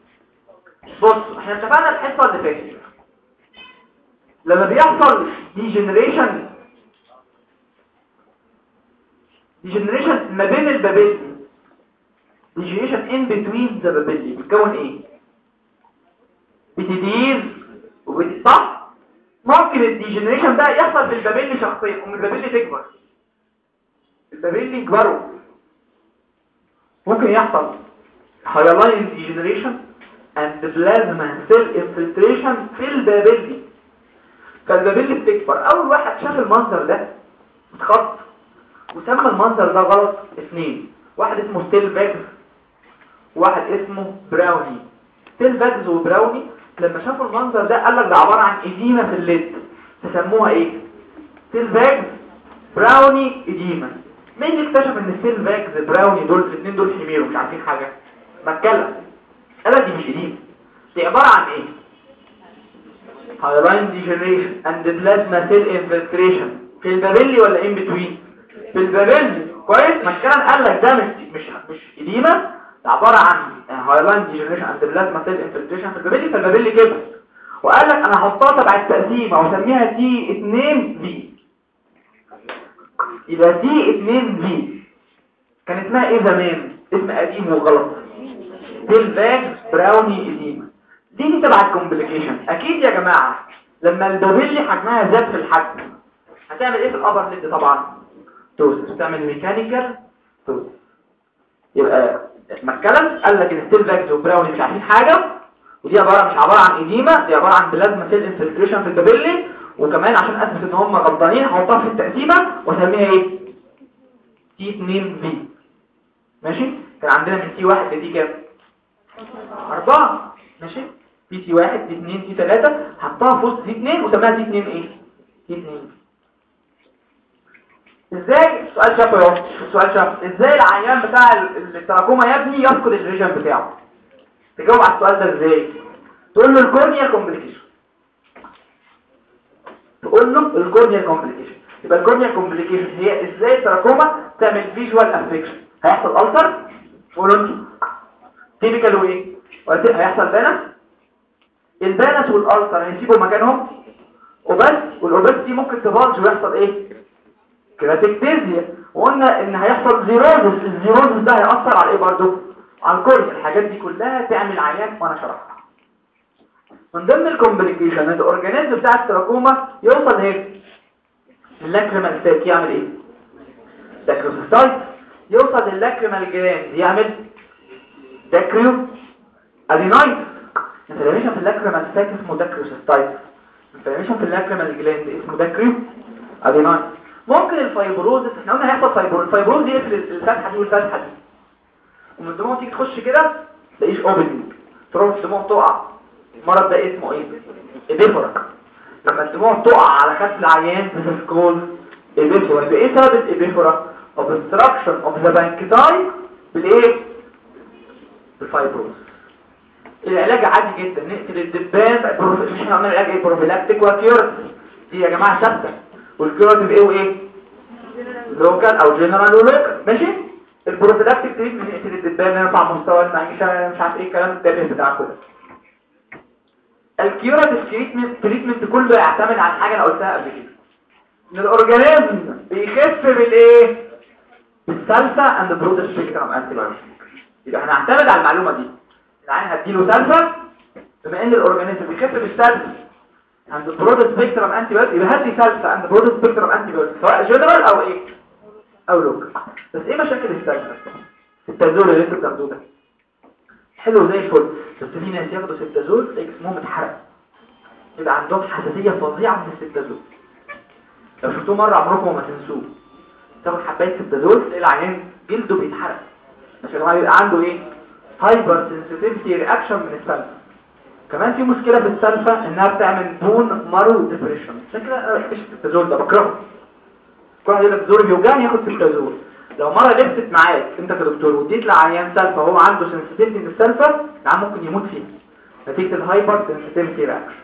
Speaker 1: بص إحنا اتفقنا الحصة اللي فاتت. لما بيحصل ديجنريشن ديجنريشن ما بين البابيلي ديجنريشن ان بتوين ذا بتكون إيه؟ بتدير وبت- صح؟ ممكن الديجنريشن ده يحصل في البابيلي شخصيا ومن البابيلي تكبر. ال papillae يكبروا. ممكن يحصل hyaline degeneration and plasma cell infiltration في ال papillae فال papillae بتكبر. أول واحد شاف المنظر ده اتخض وسمى المنظر ده غلط. اثنين. واحد اسمه Stellwag's واحد اسمه Brawny. Stellwag's و Brawny لما شافوا المنظر ده قال لك ده عبارة عن edema في ال lid. فسموها إيه؟ Stellwag's Brawny edema. مين اللي اكتشف إن Stellwag's Brawny دول الاثنين دول حمير ومش عارفين حاجة؟ MacCallan قال دي مش edema. دي عبارة عن إيه؟ Hyaline degeneration and plasma cell infiltration. في ال papillae ولا in between في ال papillae كويس. MacCallan قال لك ده مش مش مش edema. ده عبارة عن hyaline degeneration and plasma cell infiltration في ال papillae فال papillae كبر وقال لك أنا هحطها تبع التقسيمة واسميها T 2 B. يبقى T 2 B. كان اسمها إيه زمان؟ اسم قديم وغلط. Stellwag's Brawny edema دي دي تبع ال complication. أكيد يا جماعة لما ال papillae حجمها زاد في الحجم هتعمل إيه في ال upper lid طبعا؟ ptosis تعمل mechanical ptosis يبقى MacCallan قال لك ال Stellwag's و Brawny مش عارفين حاجة. ودي عبارة مش عبارة عن edema دي عبارة عن plasma cell infiltration في ال papillae وكمان عشان أثبت إن هم غلطانين هحطها في التقسيمة وأسميها إيه؟ T 2 B ماشي؟ كان عندنا من T 1 ل T كام؟ أربعة. ماشي؟ في T واحد T اتنين T تلاتة حطها في وسط T اتنين وسماها T اتنين إيه؟ T اتنين إزاي؟ سؤال شافه اهو. سؤال شافه إزاي العيان بتاع ال- التراكوما يا ابني يفقد ال vision بتاعه؟ تجاوب على السؤال ده إزاي؟ تقول له ال corneal complication تقول له ال corneal complication يبقى ال corneal complication هي إزاي التراكوما تعمل visual affection هيحصل قولوا أنتوا. typical وإيه؟ هيحصل pannus ال pannus وال ulcer هيسيبوا مكانهم. opacity. وال opacity ممكن ت bulge ويحصل إيه؟ keratectasia وقلنا إن هيحصل xerosis ال xerosis ده هيأثر على إيه برضو؟ على ال cornea الحاجات دي كلها تعمل عيان وأنا شرحها من ضمن ال complication ال organism بتاع التراكوما يوصل هيك ال lacrimal sac يعمل إيه؟ dacryocystitis يوصل لل lacrimal gland. يعمل dacryoadenitis inflammation في ال lacrimal sac اسمه dacryocystitis inflammation في ال lacrimal gland اسمه dacryoadenitis ممكن ال fibrosis إحنا قلنا هيحصل fibrosis ال fibrosis يقفل الفتحة دي والفتحة دي. ومن الدموع تيجي تخش كده تلاقيش opening تروح الدموع تقع المرض ده اسمه إيه؟ epiphora لما الدموع تقع على خد العيان it's called epiphora يبقى إيه سبب ال epiphora obstruction of the puncta بالإيه؟ بال fibrosis العلاج عادي جدا. نقتل الدبان. مش هنعمل علاج prophylactic و curative دي يا جماعة ثابتة. وال curative إيه؟ وايه local أو general و local. ماشي؟ ال prophylactic treatment نقتل الدبان نرفع مستوى المعيشة مش عارف إيه الكلام التافه بتاعكم ده ال curative treatment treatment كله يعتمد على حاجة أنا قلتها قبل كده. إن ال organism بيخف بالإيه؟ بال sulfa and broad spectrum anti يبقى هنعتمد على المعلومة دي. العين هديله سلفا بما إن ال organism بيخف بالسلفا and broad spectrum anti يبقى هدي sulfa and broad spectrum anti سواء جنرال أو إيه؟ أو local بس إيه مشاكل السلفا التازول اللي أنتوا بتاخدوه ده. حلو زي الفل. بس في ناس ياخدوا سبتازول تلاقي جسمهم اتحرق. يبقى عندهم حساسية فظيعة من السبتازول لو شفتوه مرة عمركم ما تنسوه. تاخد حباية سبتازول تلاقي العيان جلده بيتحرق. عشان هو عنده إيه؟ hypersensitivity reaction من السلفا كمان في مشكلة في السلفا إنها بتعمل bone marrow depression عشان كده مفيش سبتازول ده بكرهه. كل واحد يقول لك زوري بيوجعني ياخد سبتازول لو مرة لبست معاك أنت كدكتور واديت لعيان سلفا وهو عنده sensitivity من السلفا العيان ممكن يموت فيه. نتيجة ال hypersensitivity reaction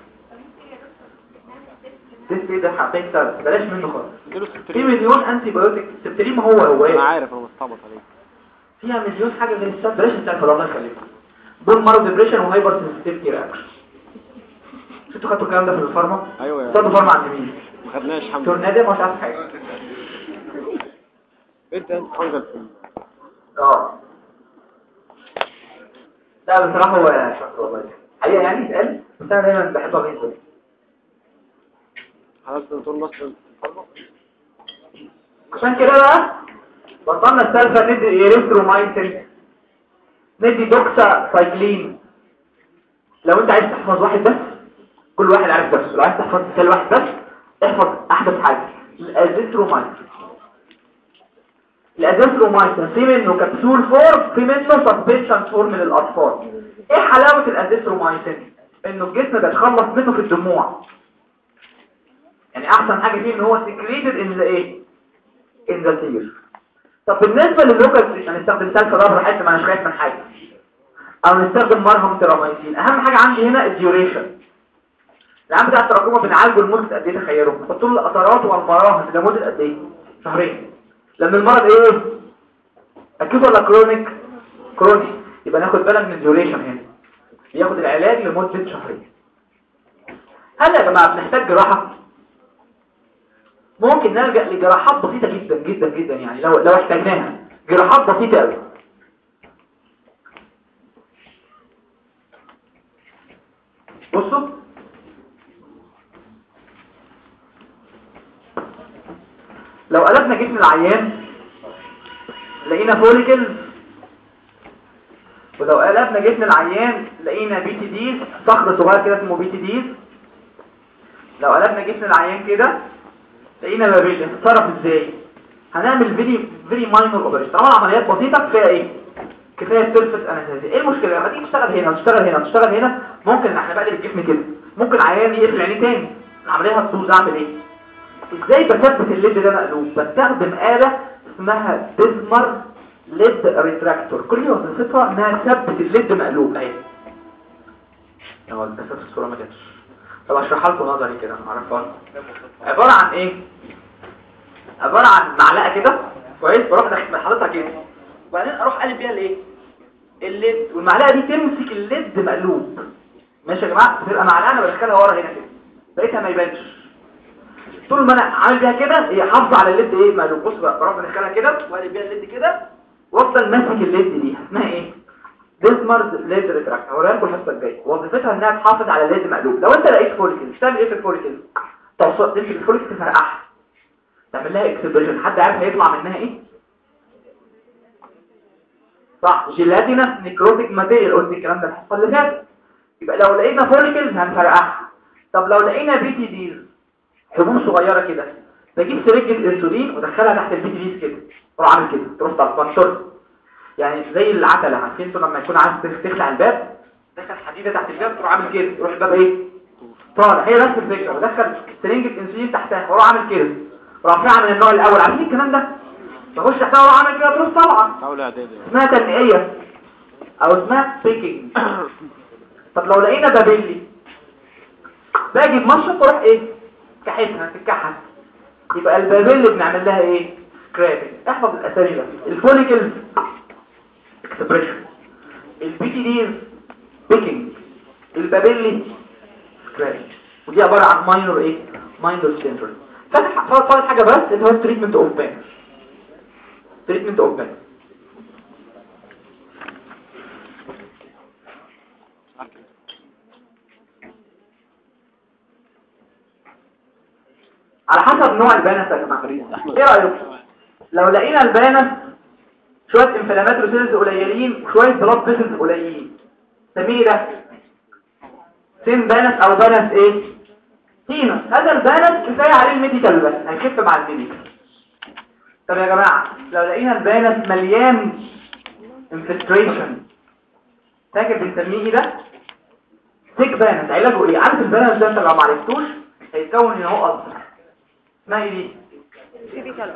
Speaker 1: test إيه ده حقيقة بلاش منه خالص. في مليون antibiotic السبتريم هو هو.
Speaker 2: أنا
Speaker 1: إيه
Speaker 2: عارف أنا مستعبط عليه.
Speaker 1: فيها مليون حاجة غير السلفا بلاش السلفا الله يخليكم bone marrow depression و hypersensitivity reaction أنتوا خدتوا الكلام ده في ال
Speaker 2: pharma أيوه
Speaker 1: خدتوا pharma عند مين
Speaker 2: ما خدناش الحمد
Speaker 1: دكتور
Speaker 2: لله
Speaker 1: نادر مش عارف حاجة
Speaker 2: انت انت
Speaker 1: آه لا بصراحة هو شاطر والله حقيقة يعني اتقال بس أنا دايما بحبها جدا
Speaker 2: حضرتك دكتور نصر
Speaker 1: عشان كده بقى بطلنا السالفة ندي ايريثرومايسين ندي دوكسا سايكلين لو انت عايز تحفظ واحد بس كل واحد عارف بس لو عايز تحفظ مثال واحد بس احفظ أحدث حاجة. ال azithromycin ال azithromycin في منه capsule form في منه suspension form للاطفال إيه حلاوة الازيثرومايسين إنه الجسم بيتخلص منه في الدموع. يعني أحسن حاجة فيه إن هو secreted in the إيه in the tear. طب بالنسبة لل local هنستخدم سلفة ده براحتنا ما أنا خايف من حاجة. أو نستخدم مرهم Terramycin أهم حاجة عندي هنا ال duration العام بتاع التراكوما بنعالجه لمدة قد إيه تخيلوا؟ نحط له القطرات والمراهم لمدة قد إيه؟ شهرين. لما المرض إيه؟ acute ولا chronic chronic يبقى ناخد بالك من ال duration هنا. ياخد العلاج لمدة شهرين. هل يا جماعة بنحتاج جراحة؟ ممكن نلجأ لجراحات بسيطة جدا جدا جدا يعني لو لو احتاجناها. جراحات بسيطة قوي بصوا. لو قلبنا جسم العيان لقينا فوليكلز ولو قلبنا جسم العيان لقينا بي تي ديز صخر صغير كده اسمه PTDs لو قلبنا جسم العيان كده لقينا بابيل هتتصرف إزاي؟ هنعمل very very minor operation طبعا عمليات بسيطة كفايه إيه؟ كفاية surface anesthesia إيه المشكلة؟ لما تيجي تشتغل هنا وتشتغل هنا وتشتغل هنا ممكن إحنا بقلب الجسم كده. ممكن عيان يقفل عينيه تاني. العملية هتبوظ أعمل إيه؟ إزاي بثبت ال lid ده مقلوب؟ بستخدم آلة اسمها Desmarres lid retractor. كل وظيفتها إنها تثبت ال lid مقلوب. اهي هو للاسف الصورة ما جاتش. طب اشرحها لكم نظري كده أنا عارفها عبارة عن إيه؟ عبارة عن معلقة كده. كويس؟ بروح داخل حاططها كده وبعدين أروح قلب بيها الإيه؟ ال lid. والمعلقة دي تمسك ال lid مقلوب. ماشي يا جماعة؟ تبقى معلقة أنا بدخلها ورا هنا كده. بقيتها ما يبانش. طول ما أنا عامل بيها كده هي حافظة على ال lid إيه؟ مقلوب. بص بقى بروح بدخلها كده وقلب بيها ال lid كده وأفضل ماسك ال lid دي اسمها إيه؟ Desmarres lid retractor هوريها لكم الحصه الجايه وظيفتها إنها تحافظ على ال lid مقلوب. لو أنت لقيت follicle تعمل إيه في ال follicle توصل تمسك ال follicle تفرقعها تعمل لها expression حد عارف هيطلع منها إيه؟ صح. gelatinous necrotic material قلت الكلام ده الحصة اللي فاتت. يبقى لو لقينا follicles هنفرقعها. طب لو لقينا PTDs حبوب صغيرة كده. بجيب سرنجه إنسولين وادخلها تحت ال PTDs كده. أروح عامل كده. تروح طالع يعني زي العتلة. عارفين أنتوا لما يكون عايز تخلع الباب دخل حديدة تحت الباب تروح عامل كده. يروح الباب إيه؟ طالع. هي نفس الفكرة بدخل سرنجه انسولين تحتها. وأروح عامل كده. رافعها من النوع الأول. عارفين الكلام ده؟ تخش تحتها وأروح عامل كده. تروح
Speaker 2: اعدادي
Speaker 1: اسمها تنقية. أو اسمها بيكينج طب لو لقينا بابيلي باجي بمشط وأروح إيه؟ كحتها تتكحت يبقى ال papillae بنعمل لها إيه؟ scraping احفظ الاسامي بس ال follicles expression ال PTDs picking ال papillae scraping ودي عبارة عن minor إيه minor surgery فاضل حاجة بس اللي هو ال treatment of pannus treatment of pannus على حسب نوع ال pannus يا جماعة. إيه رأيكم؟ لو لقينا ال pannus شوية inflammatory cells قليلين وشويه blood vessels قليلين سميه ده. thin pannus أو pannus إيه؟ هنا. هذا ال pannus كفاية عليه ال medical بس. هيخف مع ال medical. طب يا جماعة لو لقينا ال pannus مليان infiltration فاكر بنسميه إيه ده؟ thick pannus علاجه إيه؟ عارف ال pannus ده أنت لو ما عرفتوش هيتكون ان هو ulcer اسمها إيه دي؟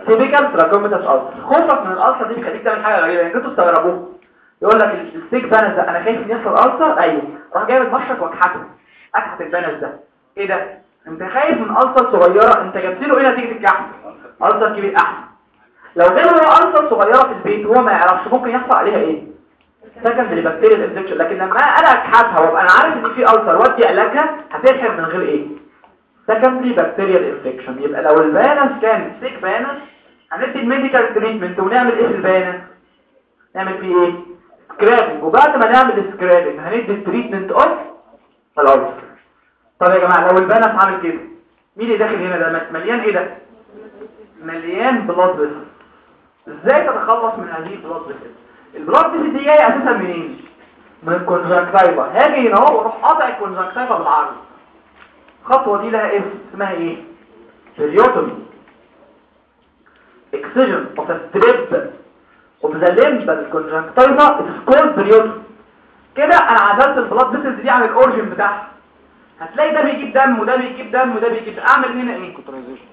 Speaker 1: typical trachomatous ulcer خوفك من ال ulcer دي بيخليك تعمل حاجة غريبه يعني أنتوا تستغربوه يقول لك ال thick pannus ده أنا خايف ان يحصل ulcer أيوه راح جايب المشرط واكحته اكحت ال pannus ده إيه ده؟ أنت خايف من ulcer صغيرة؟ أنت جبت له إيه نتيجة الكحت ulcer كبير. أحسن. لو جاله ulcer صغيرة في البيت وهو ما يعرفش ممكن يحصل عليها إيه؟ secondary bacterial infection لكن لما أنا اكحتها وأبقى أنا عارف إن في ulcer وأدي علاجها هتلحق من غير إيه؟ secondary bacterial infection يبقى لو ال pannus كان thick pannus هندي ال medical treatment ونعمل إيه في ال pannus نعمل فيه إيه؟ scraping وبعد ما نعمل ال scraping هندي ال treatment of ال ulcer طب يا جماعة لو ال pannus عامل كده مين اللي داخل هنا ده؟ مليان إيه ده؟ مليان blood vessel إزاي تتخلص من هذه ال blood vessel ال blood vessel دي جاية أساسا منين؟ من ال conjunctiva هاجي هنا أهو وأروح قاطع ال conjunctiva بالعرض. الخطوه دي لها اسم اسمها إيه؟ peritomy excision of a strip of the limbal conjunctiva is كده أنا عزلت ال blood vessels دي عن ال origin بتاعها. هتلاقي ده بيجيب دم وده بيجيب دم وده بيجيب. أعمل هنا إيه؟
Speaker 2: cauterization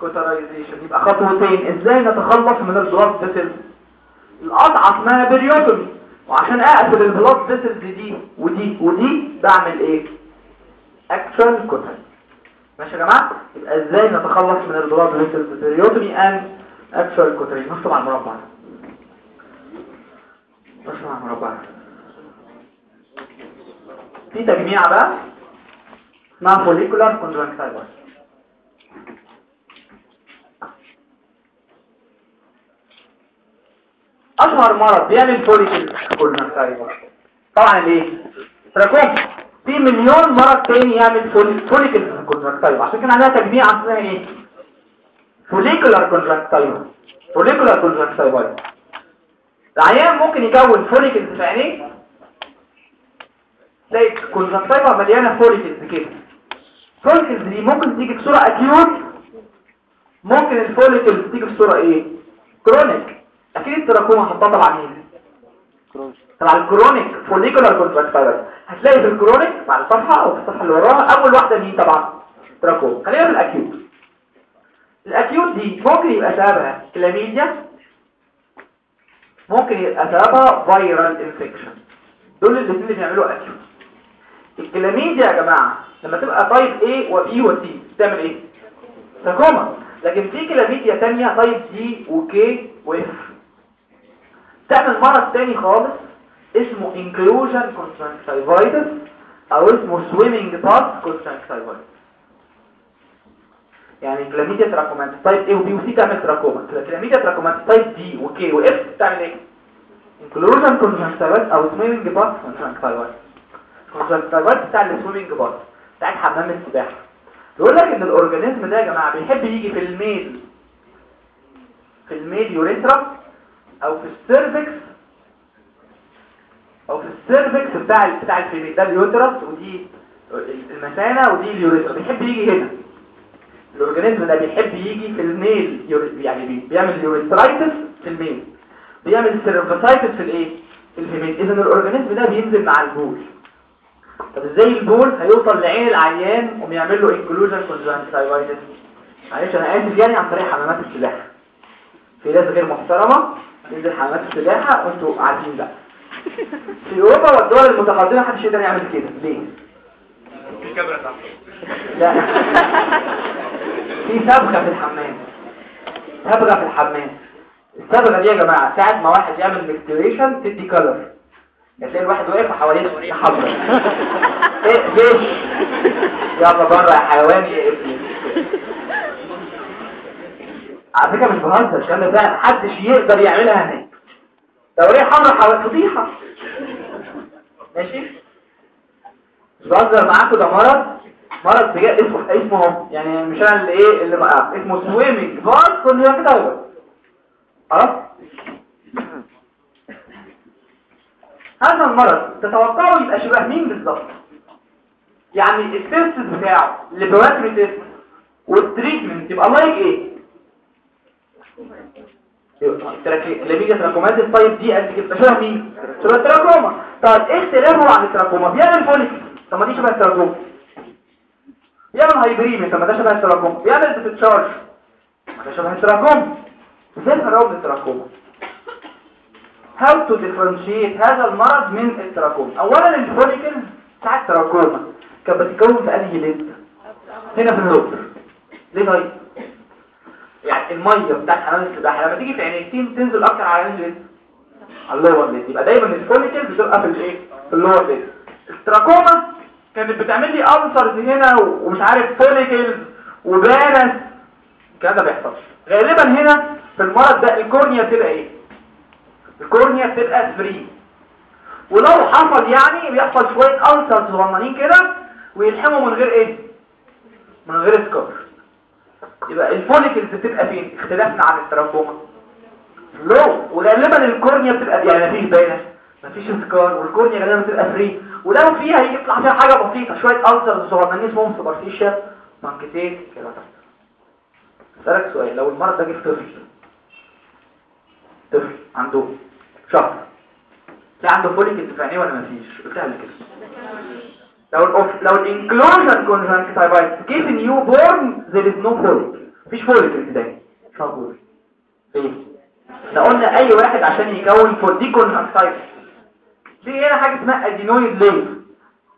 Speaker 1: cauterization يبقى خطوتين إزاي نتخلص من ال blood vessels القطعه اسمها peritomy وعشان أقفل ال blood vessels دي ودي ودي بعمل إيه؟ actual cautery ماشي يا جماعة؟ يبقى إزاي نتخلص من ال blood vessels peritomy and actual cautery نص مع المربع نص مع المربع في تجميع بقى اسمها follicular conjunctivitis أشهر مرض بيعمل follicular conjunctivitis طبعا ليه؟ تراكم. في مليون مرض تاني يعمل follicular conjunctivitis عشان كده عندها تجميع اسمها إيه؟ follicular conjunctivitis follicular conjunctivitis العيان ممكن يكون follicles في عينيه. تلاقي conjunctiva مليانة follicles كده. follicles دي ممكن تيجي بصورة acute ممكن ال follicles تيجي بصورة إيه؟ chronic أكيد التراكوما مين
Speaker 2: chronic
Speaker 1: طبعا ال chronic follicular conjunctivitis هتلاقي في ال chronic مع الصفحة أو في الصفحة اللي وراها أول واحدة مين طبعا تراكوما. خلينا في ال acute. ال acute دي ممكن يبقى سببها كلاميديا ممكن يبقى سببها viral infection دول الاثنين اللي بيعملوا acute. ال chlamydia يا جماعة لما تبقى type A و B و C بتعمل إيه؟ تراكوما. لكن في كلاميديا تانية type D و K و F. تعمل مرض تاني خالص اسمه inclusion conjunctivitis أو اسمه swimming bath conjunctivitis يعني chlamydia trachomatis type A و B و C تعمل trachoma chlamydia trachomatis type D و K و F تعمل إيه؟ inclusion conjunctivitis أو swimming bath conjunctivitis conjunctivitis بتاع ال swimming bath بتاعت حمام السباحة. بيقول لك إن ال organism ده يا جماعة بيحب يجي في ال male في ال male urethra أو في ال cervix أو في ال cervix بتاع بتاع ال female. ده ال uterus ودي المثانة ودي ال urethra بيحب يجي هنا. ال organism ده بيحب يجي في ال male يعني بي- بيعمل urethritis في ال male. بيعمل cervicitis في الإيه؟ في ال female. اذا ال organism ده بينزل مع البول. طب إزاي البول هيوصل لعين العيان وبيعمل له inclusion conjunctivitis معلش أنا آسف يعني عن طريق حمامات السباحة. في ناس غير محترمة تنزل حمامات السباحه وانتوا عارفين بقى. في أوروبا والدول المتقدمة محدش يقدر يعمل كده. ليه؟ لا. في صبغه في الحمام. صبغه في الحمام. الصبغه دي يا جماعة ساعة ما واحد يعمل micturition تدي color تلاقي الواحد واقف وحواليه يحضر إيه ليش يلا بره يا حيوان يا ابني على فكرة مش بهزر الكلام ده محدش يقدر يعملها هناك. دايرة حمراء حواليه فضيحة. ماشي؟ مش بهزر معاكم ده مرض؟ مرض بجد اسمه اسمه يعني مش أنا اللي إيه اللي بقى اسمه swimming bath conjunctivitis خلاص؟ هذا المرض تتوقعوا يبقى شبه مين بالظبط؟ يعني ال test بتاعه ال laboratory test وال treatment يبقى like إيه؟ الليبيجا تراكومات الطيب دي قد شبه مين؟ شبه إيه اختلافه عن بيعمل فوليك طب ما دي شبه التراكوما بيعمل هايبريمي. طب ما ده شبه التراكوما بيعمل بتتشارج. ما ده شبه التراكوما إزاي نفرقه من التراكوما how to differentiate هذا المرض من التراكوما. اولا الفوليكل بتاع التراكوما. كانت بتتكون في أنهي ليد؟ هنا في اللوبر ليه طيب؟ يعني الميه بتاعت حمام السباحة لما تيجي في عينيك تنزل أكتر على انهي lid على ال lower lid يبقى دايما ال follicle بتبقى في الإيه؟ في ال lower lid ال trachoma كانت بتعمل لي ulcers هنا ومش عارف follicles و pannus الكلام ده بيحصلش. غالبا هنا في المرض ده ال cornea بتبقى إيه؟ ال cornea بتبقى free. ولو حصل يعني بيحصل شوية ulcer صغننين كده ويلحموا من غير إيه؟ من غير scar يبقى ال follicles بتبقى فين؟ اختلافنا عن ال trachoma. lower وغالبا ال cornea بتبقى يعني مفيش pannus. مفيش scar وال cornea غالبا بتبقى free ولو فيها يطلع فيها حاجة بسيطة شوية ulcer صغننين اسمهم superficial punctate كده أسألك سؤال لو المرض ده جه طفل طفل عنده شهر لا عنده follicles في عينيه ولا مفيش؟ قلتها كده. لو الأوف... لو ال inclusion جه في newborn there is no follicle مفيش follicle ده مش موجود إيه إحنا قلنا اي واحد عشان يكون follicular conjunctivitis في هنا حاجة اسمها adenoid layer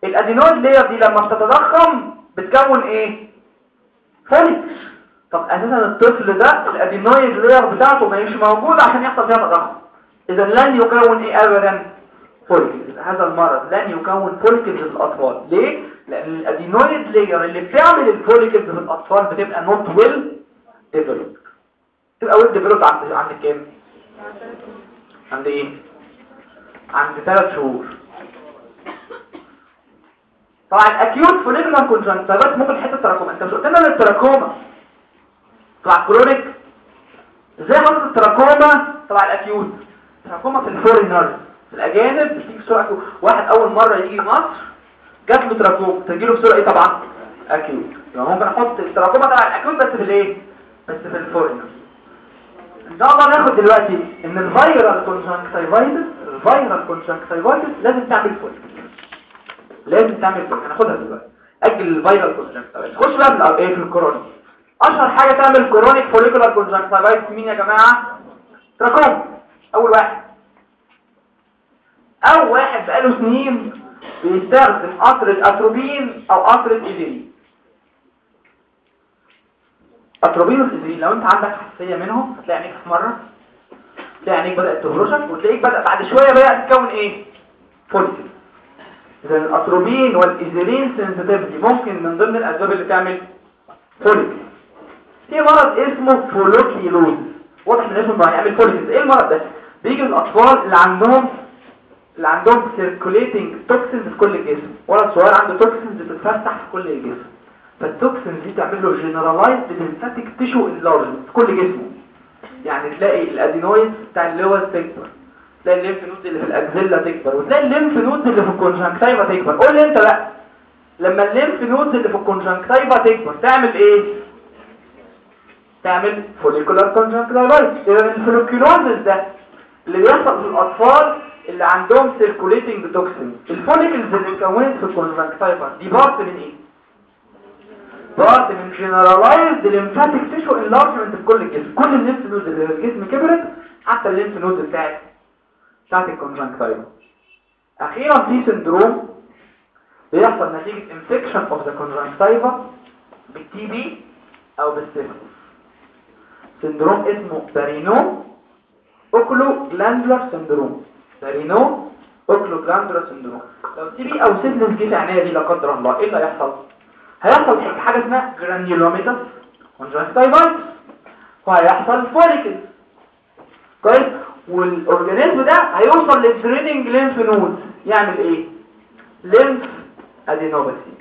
Speaker 1: ال adenoid layer دي لما بتتضخم بتكون إيه follicle طب أساسا الطفل ده ال adenoid layer بتاعته ما مش موجود عشان يحصل فيها تضخم اذا لن يكون إيه ابدا هذا المرض لن يكون follicles في الاطفال ليه؟ لأن ال adenoid layer اللي بتعمل ال follicles في الاطفال بتبقى not well developed تبقى well developed عند عند كام؟ عند إيه؟ عند ثلاث شهور. طبعا ال acute follicular conjunctivitis ممكن حتة تراكوما أنت مش قلت لنا التراكوما طبعا chronic إزاي حصل التراكوما طبعا ال acute trachoma في ال foreigner الأجانب بتيجي بسرعة واحد أول مرة يجي مصر جات له تراكوما تجي له بسرعة إيه طبعا؟ acute. يبقى ممكن أحط التراكوما طبعا ال acute بس في الإيه؟ بس في ال foreigner ان شاء الله ناخد دلوقتي إن ال viral conjunctivitis ال viral conjunctivitis لازم تعمل follicle لازم تعمل follicle هناخدها دلوقتي. أجل ال viral conjunctivitis خش بقى إيه؟ في ال chronic أشهر حاجة تعمل chronic follicular conjunctivitis مين يا جماعة؟ تراكوما أول واحد. أو واحد بقاله سنين بيستخدم قطر الأتروبين أو قطر ال eserine atropine وال eserine لو أنت عندك حساسية منهم هتلاقي عينيك احمرت تلاقي عينيك بدأت تهرشك وتلاقيك بدأ بعد شوية بدات تكون إيه؟ follicle اذا ال atropine وال eserine sensitivity ممكن من ضمن الأسباب اللي تعمل follicle في مرض اسمه folliculosis واضح من اسمه هيعمل follicles إيه المرض ده؟ بيجي للاطفال اللي عندهم اللي عندهم circulating toxins في كل الجسم. ولد صغير عنده toxins بتتفتح في كل الجسم. فال toxins دي تعمل له generalized lymphatic tissue enlarge في كل جسمه. يعني تلاقي ال adenoid بتاع الولد تكبر. تلاقي ال lymph node اللي في ال axilla تكبر. وتلاقي ال lymph node اللي في ال conjunctiva تكبر. قول لي انت بقى. لما ال lymph node اللي في ال conjunctiva تكبر تعمل إيه؟ تعمل follicular conjunctivitis اذا ال folliculosis ده اللي بيحصل في الأطفال اللي عندهم circulating toxin ال follicles اللي اتكونت في ال conjunctiva دي part من إيه؟ part من generalized lymphatic tissue enlargement في كل الجسم. كل ال lymph node اللي الجسم كبرت حتى ال lymph node بتاعت بتاعت ال conjunctiva أخيرا في syndrome بيحصل نتيجة infection of the conjunctiva بال TB أو بال syphilis syndrome اسمه Parinaud oculoglandular syndrome Parinaud oculoglandular syndrome لو TB أو سيفلس جه في عينيا دي لا قدر الله إيه اللي هيحصل؟ هيحصل حاجة اسمها granulomatous conjunctivitis وهيحصل follicle كويس وال organism ده هيوصل لل draining lymph node يعمل إيه؟ lymphadenopathy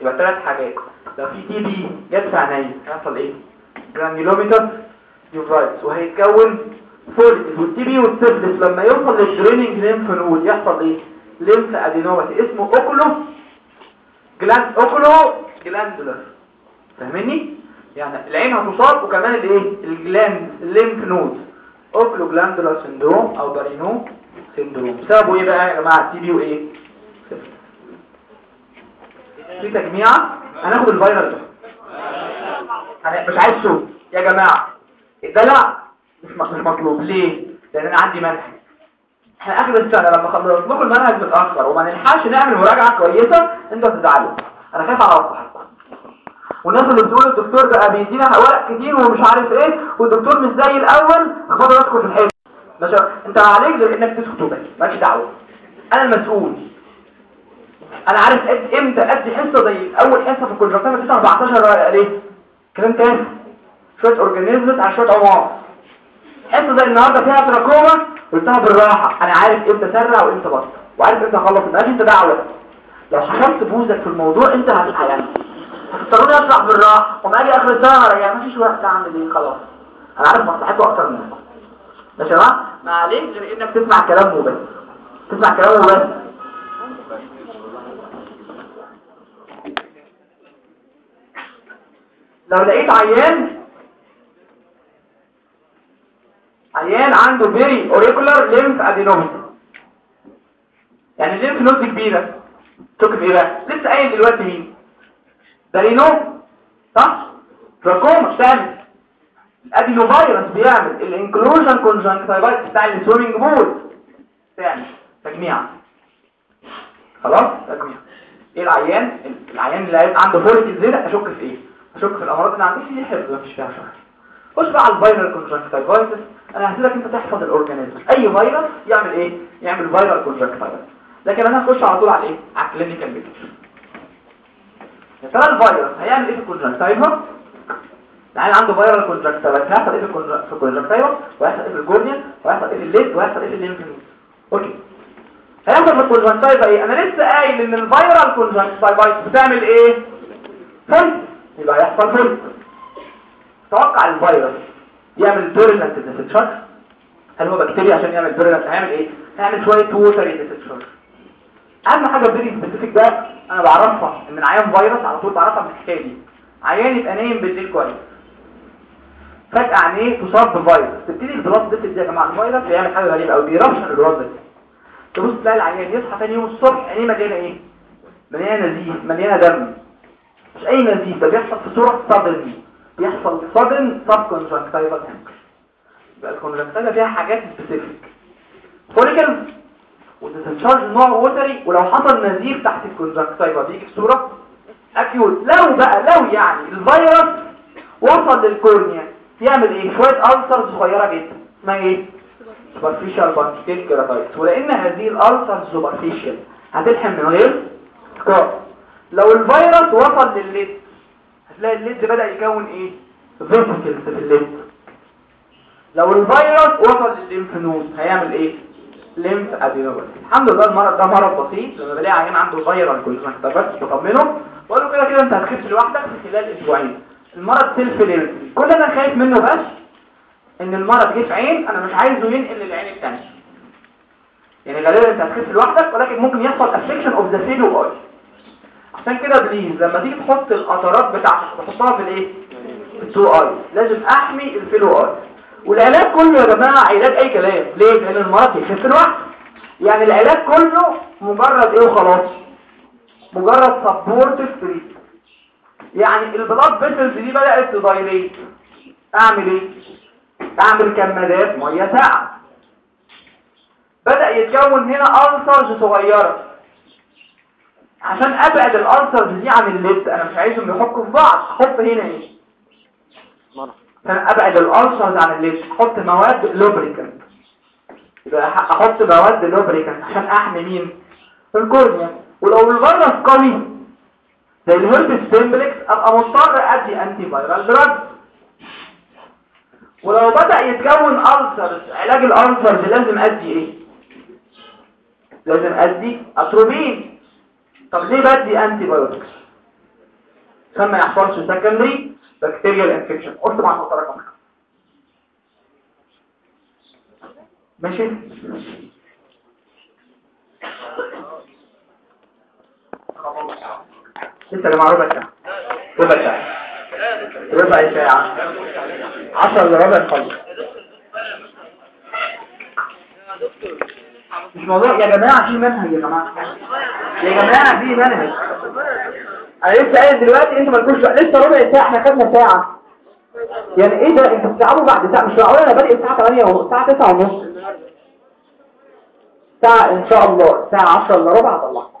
Speaker 1: يبقى ثلاث حاجات. لو في TB جت في عينيا هيحصل إيه؟ granulomatous uveitis وهيتكون follicle وال TB وال syphilis لما يوصل لل draining lymph node يحصل إيه؟ lymphadenopathy اسمه oculo. gland oculoglandular فاهمني؟ يعني العين هتصاب وكمان الايه ال gland ال lymph node. oculoglandular syndrome أو Parinaud syndrome. سببه إيه بقى يا جماعة؟ TB وايه في تجميعة. هناخد الفيروس ده مش عايز صوت يا جماعة. الدلع مش مش مطلوب. ليه؟ لأن أنا عندي منهج. إحنا آخر السنة لما خلص لكم المنهج متأخر وما نلحقش نعمل مراجعة كويسة أنتوا هتزعلوا أنا خايف على وقتكم والناس اللي بتقول الدكتور بقى بيدينا ورق كتير ومش عارف إيه والدكتور مش زي الأول اخبطوا راسكم في الحيط مش أنت عليك غير إنك تسكت وبس مالكش دعوة. أنا المسؤول. أنا عارف أد... إمتى أدي حصة زي أول حصة في ال conjunctiva 9 14 ليه؟ كلام تاني شوية organisms على شوية عمار حصه زي النهارده فيها تراكوما قلتها بالراحة أنا عارف إمتى اسرع وإمتى بطل وعارف إمتى أخلص مالكش انت دعوه لو حكمت بوزك في الموضوع أنت هتتحيان هتضطروني اشرح بالراحة وما أجي آخر السنة اريح مفيش وقت أعمل إيه خلاص. أنا عارف مصلحته أكتر منك. ماشي يا جماعة ما عليك غير إنك تسمع كلامه بس تسمع كلامه بس لو لقيت عيان عيان عنده preauricular lymphadenopathy يعني ال lymph node كبيرة في إيه بقى لسه قايل دلوقتي مين؟ Parinaud صح تراكوما ثاني ال adenovirus بيعمل ال inclusion conjunctivitis بتاع ال swimming pool ثاني تجميع. خلاص؟ تجميع. إيه العيان؟ العيان اللي عنده follicle زيادة أشك في إيه؟ أشك في الأمراض اللي عندي دي حفظ مفيش فيها شرح خش بقى على ال viral conjunctivitis أنا هسيبك أنت تحفظ ال organism أي فيروس يعمل إيه؟ يعمل viral conjunctivitis لكن أنا هخش على طول على إيه؟ على ال clinical picture يا ترى الفيروس هيعمل إيه في ال conjunctiva يعني عنده viral conjunctiva هيحصل إيه في ال conj- في ال conjunctiva وهيحصل إيه في ال cornea وهيحصل إيه في ال lid وهيحصل إيه في ال lymph؟ okay. هيحصل في ال conjunctiva إيه؟ أنا لسه قايل إن ال viral conjunctivitis بتعمل إيه؟ فل. يبقى هيحصل فل. توقع الفيروس يعمل بيرلنت ديسكشن هل هو بكتيريا عشان يعمل بيرلنت هيعمل إيه؟ هيعمل شوية ووتري ديسكشن أهم حاجة فيري سبيسيفيك ده أنا بعرفها إن عيان فيروس على طول بعرفها من الحكاية دي عيان يبقى نايم بالليل كويس. فجأة عينيه تصاب بفيروس. تبتدي البلاد دي دي يا جماعة؟ الفيروس بيعمل حاجة غريبة قوي بيرفشن البلاد دي تبص تلاقي العيان يصحى ثاني يوم الصبح عينيه مليانة إيه؟ مليانة نزيف مليانة دم. مش أي نزيف ده بيحصل في صورة sudden بيحصل sudden subconjunctival يبقى ال conjunctiva فيها حاجات specific follicle و discharge نوع watery ولو حصل نزيف تحت ال conjunctiva بيجي صورة acute لو بقى لو يعني الفيروس وصل لل cornea يعمل إيه؟ شوية ulcer صغيرة جدا. اسمها إيه؟ superficial punctate keratitis ولأن هذه ال ulcer superficial هتلحم من غير لو الفيروس وصل للل lid هتلاقي ال lid بدأ يكون إيه؟ vesicles في ال lid. لو الفيروس وصل للل lymph node هيعمل إيه؟ lymphadenopathy الحمد لله المرض ده مرض بسيط. لما بلاقي عيان عنده viral conjunctivitis بطمنه بقول له كده كده أنت هتخف لوحدك في خلال أسبوعين. المرض self limited كل أنا خايف منه بس إن المرض جه في عين أنا مش عايزه ينقل للعين الثانية يعني غالبا أنت هتخف لوحدك ولكن ممكن يحصل affection of the fellow eye عشان كده please لما تيجي تحط القطرات بتاعتك تحطها في الايه؟ في ال two eyes لازم أحمي ال fellow eye والعلاج كله يا جماعة علاج أي كلام. ليه؟ لأن المرض يخف لوحده يعني العلاج كله مجرد إيه وخلاص؟ مجرد supportive treat يعني ال blood vessels دي بدأت ت dilate أعمل إيه؟ أعمل كمادات مية ساقعه بدأ يتكون هنا ulcers صغيرة. عشان أبعد ال ulcers دي عن ال lid أنا مش عايزهم يحكوا في بعض. أحط هنا
Speaker 2: إيه؟
Speaker 1: عشان أبعد ال ulcers عن ال lid أحط مواد lubricant يبقى أحط مواد lubricant عشان أحمي مين؟ ال cornea. ولو الفيروس قوي زي ال herpes simplex أبقى مضطر أدي antiviral drug ولو بدأ يتكون ulcers علاج ال ulcers لازم أدي إيه؟ لازم أدي اتروبين طب ليه بدي antibiotics عشان ما يحصلش secondary bacterial infection قلت مع النقطة رقم. ماشي؟ لسه يا ربع ساعة. ربع ساعة. ربع ساعة. 10 إلا ربع نخلص مش موضوع يا جماعة في منهج يا جماعة. يا جماعة في منهج. أنا لسه قايل دلوقتي أنتوا مالكوش لسه ربع ساعة إحنا خدنا ساعة. يعني إيه ده؟ أنتوا بتلعبوا بعد ساعة مش معقول أنا بادئ الساعة 8 والساعة 9 ونص. ساعة إن شاء الله. الساعة 10 إلا ربع هطلعكم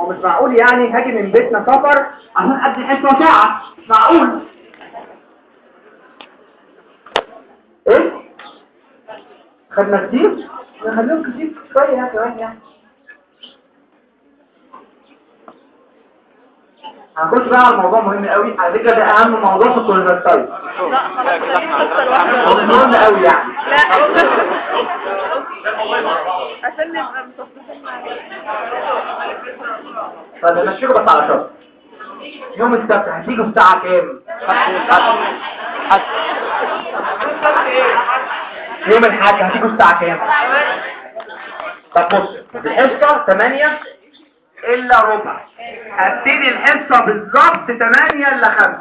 Speaker 1: هو مش معقول يعني هاجي من بيتنا سفر عشان أدي حصة ساعه مش معقول إيه خدنا كتير؟ نخليهم كتير. شوية كمان يعني هنخش بقى على موضوع مهم قوي. على فكرة ده أهم موضوع في الكونفرتايز مهم قوي يعني.
Speaker 3: عشان نبقى مع
Speaker 1: طب نمشيكوا بس على شرط يوم السبت هتيجوا الساعة كام؟ يوم الحد هتيجوا الساعة كام؟ طب بص الحصة 8 إلا ربع. هبتدي الحصة بالظبط 8 إلا 5